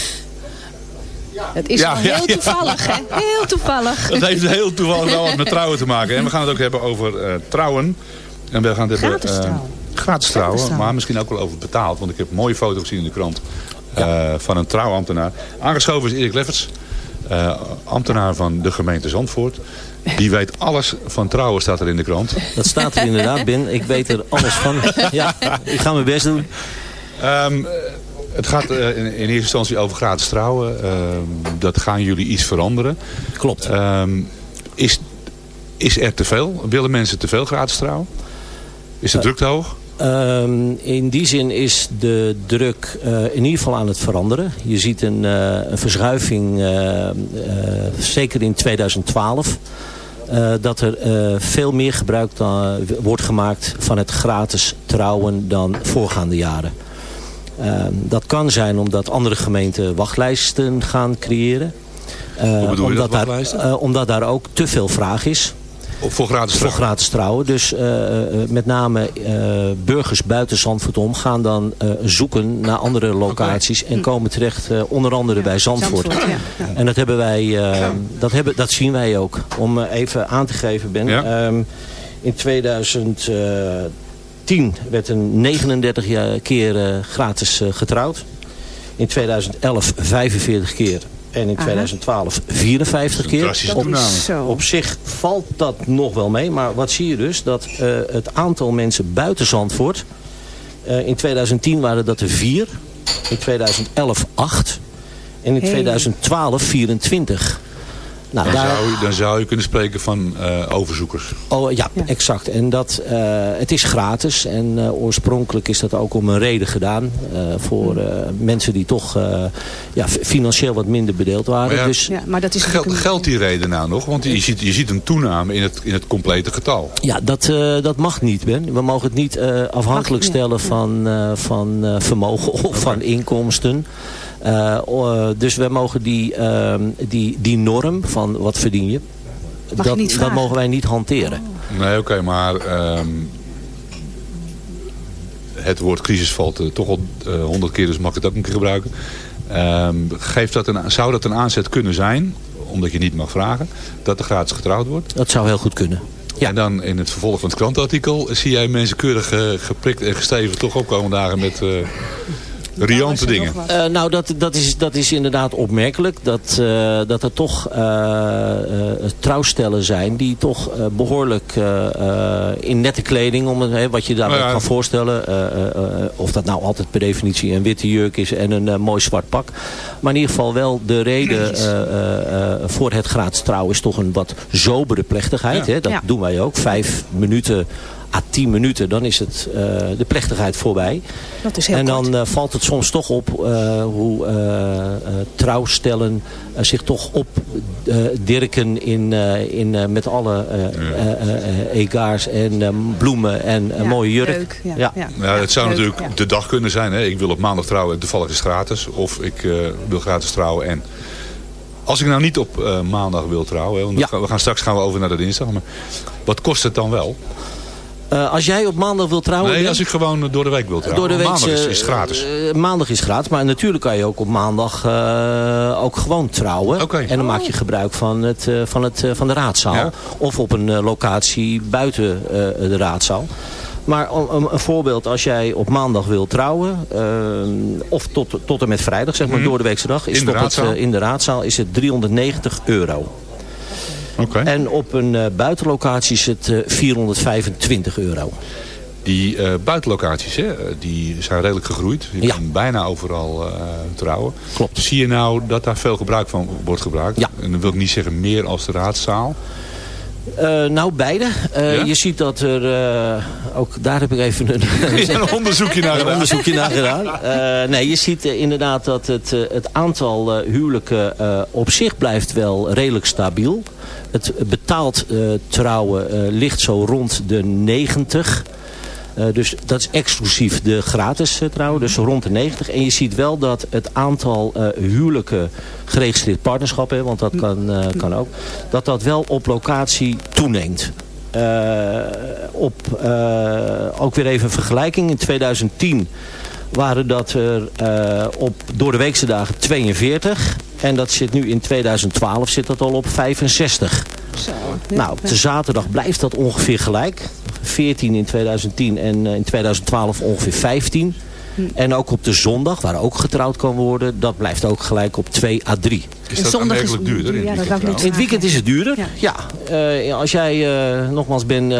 Het is Ja, heel ja. toevallig, hè? Heel toevallig. Dat heeft heel toevallig wel wat met trouwen te maken. En we gaan het ook hebben over eh, trouwen. En we gaan het hebben... Gratis eh, trouwen. gratis trouwen, maar misschien ook wel over betaald. Want ik heb een mooie foto gezien in de krant eh, van een trouwambtenaar. Aangeschoven is Erik Lefferts, eh, ambtenaar van de gemeente Zandvoort. Die weet alles van trouwen, staat er in de krant. Dat staat er inderdaad, Ben. Ik weet er alles van. Ja, ik ga mijn best doen. Ehm, het gaat eh, in, in eerste instantie over gratis trouwen. Ehm, dat gaan jullie iets veranderen. Klopt. Ehm, is, is er te veel? Willen mensen te veel gratis trouwen? Is de druk te hoog? Ehm, in die zin is de druk eh, in ieder geval aan het veranderen. Je ziet een, eh, een verschuiving, eh, zeker in 2012... eh, dat er veel meer gebruik dan, wordt gemaakt van het gratis trouwen dan voorgaande jaren. Ehm, dat kan zijn omdat andere gemeenten wachtlijsten gaan creëren. Eh, Hoe bedoel je omdat, dat, daar, wachtlijsten? omdat daar ook te veel vraag is voor gratis voor trouwen? gratis trouwen. Dus eh, eh, met name eh, burgers buiten Zandvoort om gaan dan eh, zoeken naar andere locaties. En komen terecht eh, onder andere bij Zandvoort. Zandvoort, ja. Ja. En dat, hebben wij, eh, dat, hebben, dat zien wij ook. Om eh, even aan te geven, Ben. Ja. Ehm, in 2010 werd er 39 jaar- keer eh, gratis eh, getrouwd. In 2011 45 keer. En in Aha. 2012 54 keer. Op- op zich valt dat nog wel mee. Maar wat zie je dus? Dat eh, het aantal mensen buiten Zandvoort... eh, in 2010 waren dat er vier. In 2011 acht. En in Hey. 2012 24. Nou, Dan daar, zou, je, dan zou je kunnen spreken van eh, overzoekers. oh, ja, Ja. exact. En dat, eh, het is gratis. En eh, oorspronkelijk is dat ook om een reden gedaan. eh, voor eh, mensen die toch eh, ja, financieel wat minder bedeeld waren. Maar ja, dus Ja, maar dat is Gel- natuurlijk een- geldt die reden nou nog? Want je ziet, je ziet een toename in het, in het complete getal. Ja, dat, eh, dat mag niet, Ben. We mogen het niet eh, afhankelijk stellen van, eh, van eh, vermogen of van inkomsten. Eh, o- dus we mogen die, ehm, die, die norm van wat verdien je, Mag je dat, niet dat mogen wij niet hanteren. Nee, oké, maar ehm, het woord crisis valt eh, toch al eh, honderd keer, dus mag ik het ook een keer gebruiken. Ehm, geeft dat een, zou dat een aanzet kunnen zijn, omdat je niet mag vragen, dat er gratis getrouwd wordt? Dat zou heel goed kunnen. Ja. En dan in het vervolg van het krantenartikel zie jij mensen keurig eh, geprikt en gesteven toch opkomen dagen met eh riante dingen. Eh, nou, dat, dat, is, dat is inderdaad opmerkelijk. Dat, eh, dat er toch eh, eh, trouwstellen zijn die toch eh, behoorlijk eh, eh, in nette kleding, om het, hè, wat je daarbij Nou ja. kan voorstellen. eh, eh, eh, of dat nou altijd per definitie een witte jurk is en een mooi zwart pak. Maar in ieder geval wel de reden eh, eh, eh, voor het gratis trouwen is toch een wat sobere plechtigheid. Ja. Hè? Dat Ja. doen wij ook. Vijf minuten à tien minuten, dan is het, eh, de plechtigheid voorbij. Dat is heel En dan eh, valt het soms toch op eh, hoe trouwstellen zich toch opdirken in, eh, in, met alle eh eh, eh, egaars en eh, bloemen en Ja, mooie jurk. leuk, ja, Ja. ja. Ja, het zou leuk, natuurlijk ja. de dag kunnen zijn. Hè? Ik wil op maandag trouwen en toevallig is gratis. Of ik eh, wil gratis trouwen en... Als ik nou niet op eh, maandag wil trouwen, hè, want Ja. we gaan- we gaan straks gaan we over naar de dinsdag. Maar wat kost het dan wel? Eh, als jij op maandag wilt trouwen... nee, als ik gewoon door de week wil trouwen. Door de week maandag is, is gratis. maandag is gratis, maar natuurlijk kan je ook op maandag eh, ook gewoon trouwen. En dan maak je gebruik van, het, eh, van, het, eh, van de raadzaal. Ja. Of op een eh, locatie buiten eh, de raadzaal. Maar om- om- een voorbeeld, als jij op maandag wil trouwen, eh, of tot, tot en met vrijdag, zeg maar, Mhm. door de weekse dag, is In de tot het, eh, in de raadzaal is het 390 euro. En op een eh, buitenlocatie is het eh, 425 euro. Die eh, buitenlocaties, hè, die zijn redelijk gegroeid. Je Ja. kan bijna overal eh, trouwen. Klopt. Zie je nou dat daar veel gebruik van wordt gebruikt? Ja. En dan wil ik niet zeggen meer als de raadzaal. Eh, nou, beide. Eh, Ja? Je ziet dat er, eh, ook daar heb ik even een, een onderzoekje naar gedaan. onderzoekje naar gedaan. Nee, je ziet inderdaad dat het, het aantal huwelijken op zich blijft wel redelijk stabiel. Het betaald trouwen ligt zo rond de 90. Eh, dus dat is exclusief de gratis eh, trouwen, dus rond de 90. En je ziet wel dat het aantal eh, huwelijken, geregistreerd partnerschap, hè, want dat kan, kan ook, dat dat wel op locatie toeneemt. Op, ook weer even een vergelijking. In 2010 waren dat er op door de weekse dagen 42. En dat zit nu in 2012 zit dat al op 65. Nou, op de zaterdag blijft dat ongeveer gelijk. 14 in 2010 en eh, in 2012 ongeveer 15. En ook op de zondag, waar ook getrouwd kan worden, dat blijft ook gelijk op 2 à 3. Is dat aanmerkelijk duurder in ja, het weekend In het weekend is het duurder. Ja. Ja. Eh, als jij eh, nogmaals bent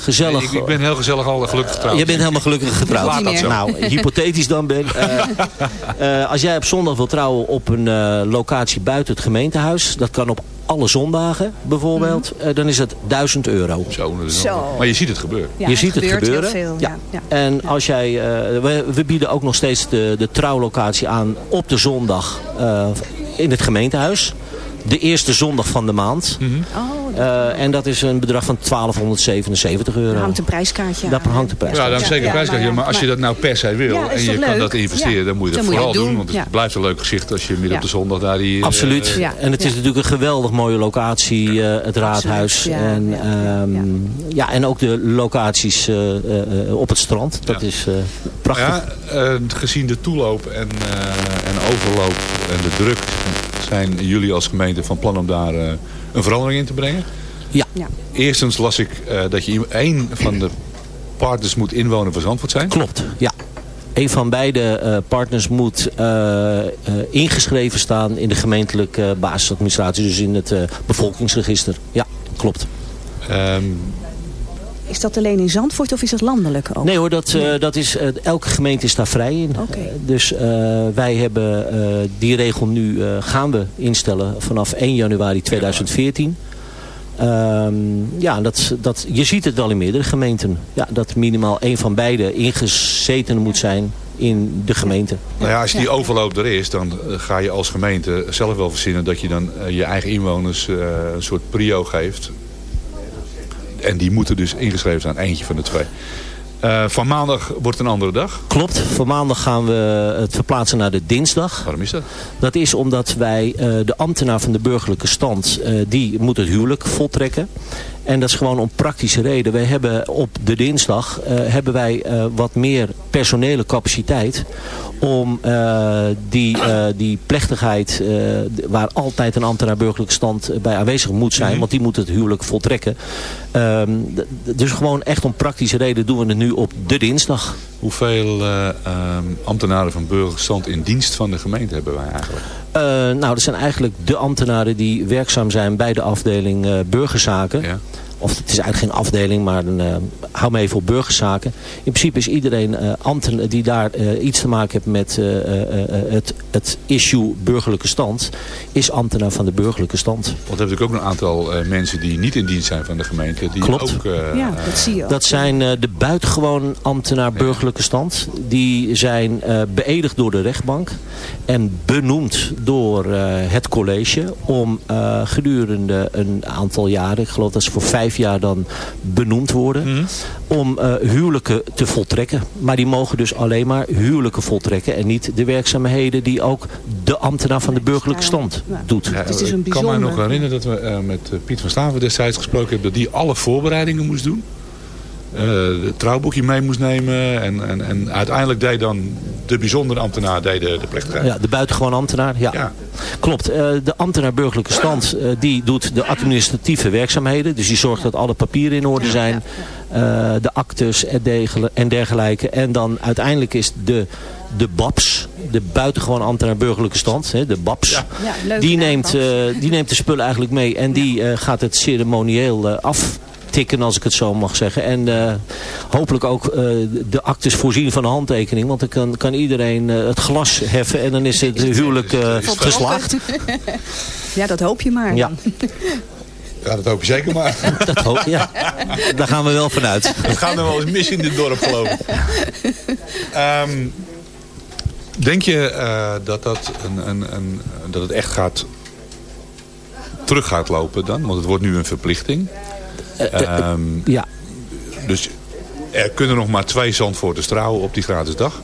gezellig... Ik, ik ben heel gezellig al gelukkig getrouwd. Je bent helemaal gelukkig getrouwd. Laat dat zo. Nou, hypothetisch dan ben. eh, eh, als jij op zondag wil trouwen op een eh, locatie buiten het gemeentehuis. Dat kan op alle zondagen bijvoorbeeld. eh, dan is het 1000 euro. Zo, Zo. Maar je ziet het gebeuren. Ja, je ziet het gebeuren. Heel veel, ja. Ja. En als jij, eh, we, we bieden ook nog steeds de, de trouwlocatie aan op de zondag eh, in het gemeentehuis. De eerste zondag van de maand. Mhm. Oh, Eh, en dat is een bedrag van 1277 euro. daar hangt een prijskaartje Daar aan. hangt de prijs. Ja, dan zeker ja, prijskaartje. maar ja, Maar als je dat nou per se wil en je kan dat investeren, Ja. dan moet je dat Dan moet je vooral doen. doen. Want het Ja. blijft een leuk gezicht als je midden Ja. op de zondag daar die... eh, Absoluut. Ja. En het is Ja. natuurlijk een geweldig mooie locatie, eh, het raadhuis. ja, en, ja, ja, ehm, ja. en ook de locaties eh, eh, eh, op het strand. Dat Ja. is eh, prachtig. Ja, eh, gezien de toeloop en, eh, en overloop en de druk zijn jullie als gemeente van plan om daar eh, een verandering in te brengen. Ja. Ja. Eerstens las ik eh, dat je één van de partners moet inwoner van Zandvoort zijn. Klopt, ja. Een van beide eh, partners moet eh, eh, ingeschreven staan in de gemeentelijke basisadministratie. Dus in het eh, bevolkingsregister. Ja, klopt. Ehm, Is dat alleen in Zandvoort of is dat landelijk ook? Nee hoor, dat, eh, dat is, eh, elke gemeente is daar vrij in. Eh, dus eh, wij hebben eh, die regel nu eh, gaan we instellen vanaf 1 januari 2014. Ehm, ja, dat, dat, je ziet het wel in meerdere gemeenten. Ja, dat minimaal één van beide ingezeten moet zijn in de gemeente. nou ja, als die overloop er is, dan ga je als gemeente zelf wel verzinnen dat je dan je eigen inwoners eh, een soort prio geeft. En die moeten dus ingeschreven zijn, eentje van de twee. Eh, van maandag wordt een andere dag. Klopt, voor maandag gaan we het verplaatsen naar de dinsdag. Waarom is dat? Dat is omdat wij eh, de ambtenaar van de burgerlijke stand, eh, die moet het huwelijk voltrekken. En dat is gewoon om praktische reden. Wij hebben op de dinsdag eh, hebben wij eh, wat meer personele capaciteit om eh, die, die plechtigheid waar altijd een ambtenaar burgerlijke stand bij aanwezig moet zijn, want die moet het huwelijk voltrekken. Ehm, dus gewoon echt om praktische reden doen we het nu op de dinsdag. Hoeveel eh, ehm, ambtenaren van burgerstand in dienst van de gemeente hebben wij eigenlijk? Eh, nou, dat zijn eigenlijk de ambtenaren die werkzaam zijn bij de afdeling eh, burgerzaken. Ja. Of het is eigenlijk geen afdeling, maar een, eh, hou me even op burgerzaken. In principe is iedereen eh ambtenaar die daar eh, iets te maken heeft met eh, eh, eh, het, het issue burgerlijke stand, is ambtenaar van de burgerlijke stand. Want we hebben natuurlijk ook een aantal eh, mensen die niet in dienst zijn van de gemeente. Die Klopt. ook... eh, Ja, dat zie je ook. Dat zijn eh, de buitengewoon ambtenaar burgerlijke stand. Die zijn eh, beëdigd door de rechtbank en benoemd door eh, het college om eh, gedurende een aantal jaren, ik geloof dat ze voor vijf jaar dan benoemd worden, om eh, huwelijken te voltrekken. Maar die mogen dus alleen maar huwelijken voltrekken en niet de werkzaamheden die ook de ambtenaar van de burgerlijke stand doet. Ja, Het is een ik kan mij bijzonder- nog herinneren dat we eh, met eh, Piet van Staven destijds gesproken hebben... dat die alle voorbereidingen moest doen. Eh, het trouwboekje mee moest nemen. En, en, en uiteindelijk deed dan de bijzondere ambtenaar deed de, de plechtigheid. Ja, de buitengewoon ambtenaar, ja. Ja. Klopt. Eh, de ambtenaar burgerlijke stand eh, die doet de administratieve werkzaamheden. Dus die zorgt dat alle papieren in orde zijn. eh, de actes en dergelijke. En dan uiteindelijk is de, de BAPS, de buitengewoon ambtenaar burgerlijke stand, hè, de. Ja, leuk. Die neemt, eh, die neemt de spullen eigenlijk mee. En die eh, gaat het ceremonieel eh, aftikken, als ik het zo mag zeggen. En eh, hopelijk ook eh, de actes voorzien van een handtekening. Want dan kan, kan iedereen eh, het glas heffen. En dan is het huwelijk eh, geslaagd. Ja, dat hoop je maar. Ja. Ja, dat hoop je zeker maar. Dat hoop, ja. Daar gaan we wel vanuit. Het gaat er wel eens mis in dit dorp, geloof ik. Ehm, denk je eh, dat, dat, een, een, een, dat het echt gaat terug gaat lopen dan? Want het wordt nu een verplichting. Ehm, Ja. dus er kunnen nog maar twee Zandvoorters trouwen op die gratis dag.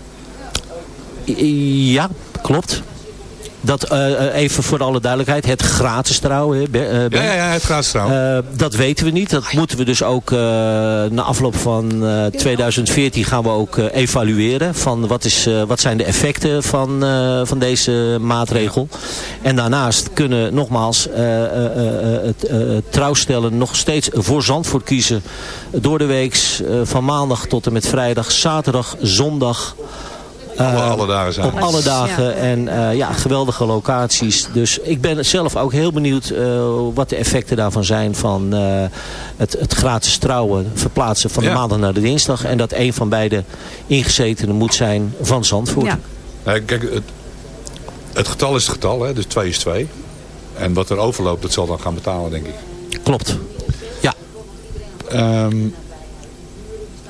Ja, klopt. Dat, eh, eh, even voor alle duidelijkheid, het gratis trouwen. eh? Ja, ja, ja, het gratis trouwen. Eh, dat weten we niet. Dat moeten we dus ook eh, na afloop van eh, 2014 gaan we ook eh, evalueren. Van wat, is, eh, wat zijn de effecten van, eh, van deze maatregel. En daarnaast kunnen nogmaals eh, eh, eh, het eh, trouwstellen nog steeds voor Zandvoort kiezen. Door de weeks eh, van maandag tot en met vrijdag, zaterdag, zondag. Alle, Eh, alle dagen zijn. op alle dagen. En eh, ja, geweldige locaties. Dus ik ben zelf ook heel benieuwd eh, wat de effecten daarvan zijn. Van eh, het, het gratis trouwen verplaatsen van de maandag naar de dinsdag. En dat een van beide ingezetenen moet zijn van Zandvoort. Kijk, het, het getal is het getal, hè, dus 2 is 2. En wat er overloopt, dat zal dan gaan betalen, denk ik. Klopt. Ja. Ehm,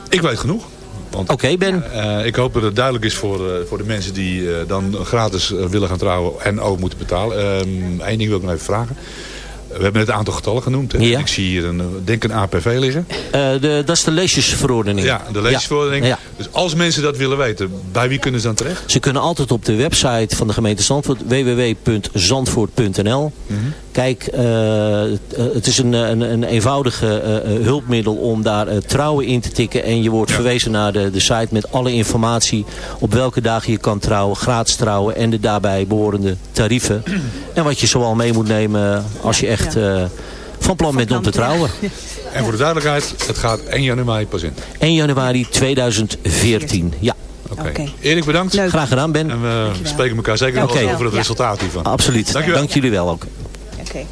ik weet genoeg. Oké, Ben. eh, ik hoop dat het duidelijk is voor, eh, voor de mensen die eh, dan gratis willen gaan trouwen en ook moeten betalen. Eén ding wil ik nog even vragen. We hebben net een aantal getallen genoemd. Hè? Ja. Ik zie hier een, eh, denk een APV liggen. Eh, de, dat is de leesjesverordening. Ja, de leesverordening. Ja. Dus als mensen dat willen weten, bij wie kunnen ze dan terecht? Ze kunnen altijd op de website van de gemeente Zandvoort, www.zandvoort.nl. Kijk, eh, het- eh, het is een, een, een eenvoudige hulpmiddel om daar trouwen in te tikken. En je wordt verwezen naar de, de site met alle informatie op welke dagen je kan trouwen, gratis trouwen en de daarbij behorende tarieven. en wat je zoal mee moet nemen als je echt eh, van plan bent om te trouwen. En voor de duidelijkheid, het gaat 1 januari pas in. 1 januari 2014. Ja, Oké. Erik, bedankt. Leuk. graag gedaan Ben. En we spreken elkaar zeker nog over het Ja. resultaat hiervan. Absoluut. Dankjewel. Dank jullie wel ook. Oké.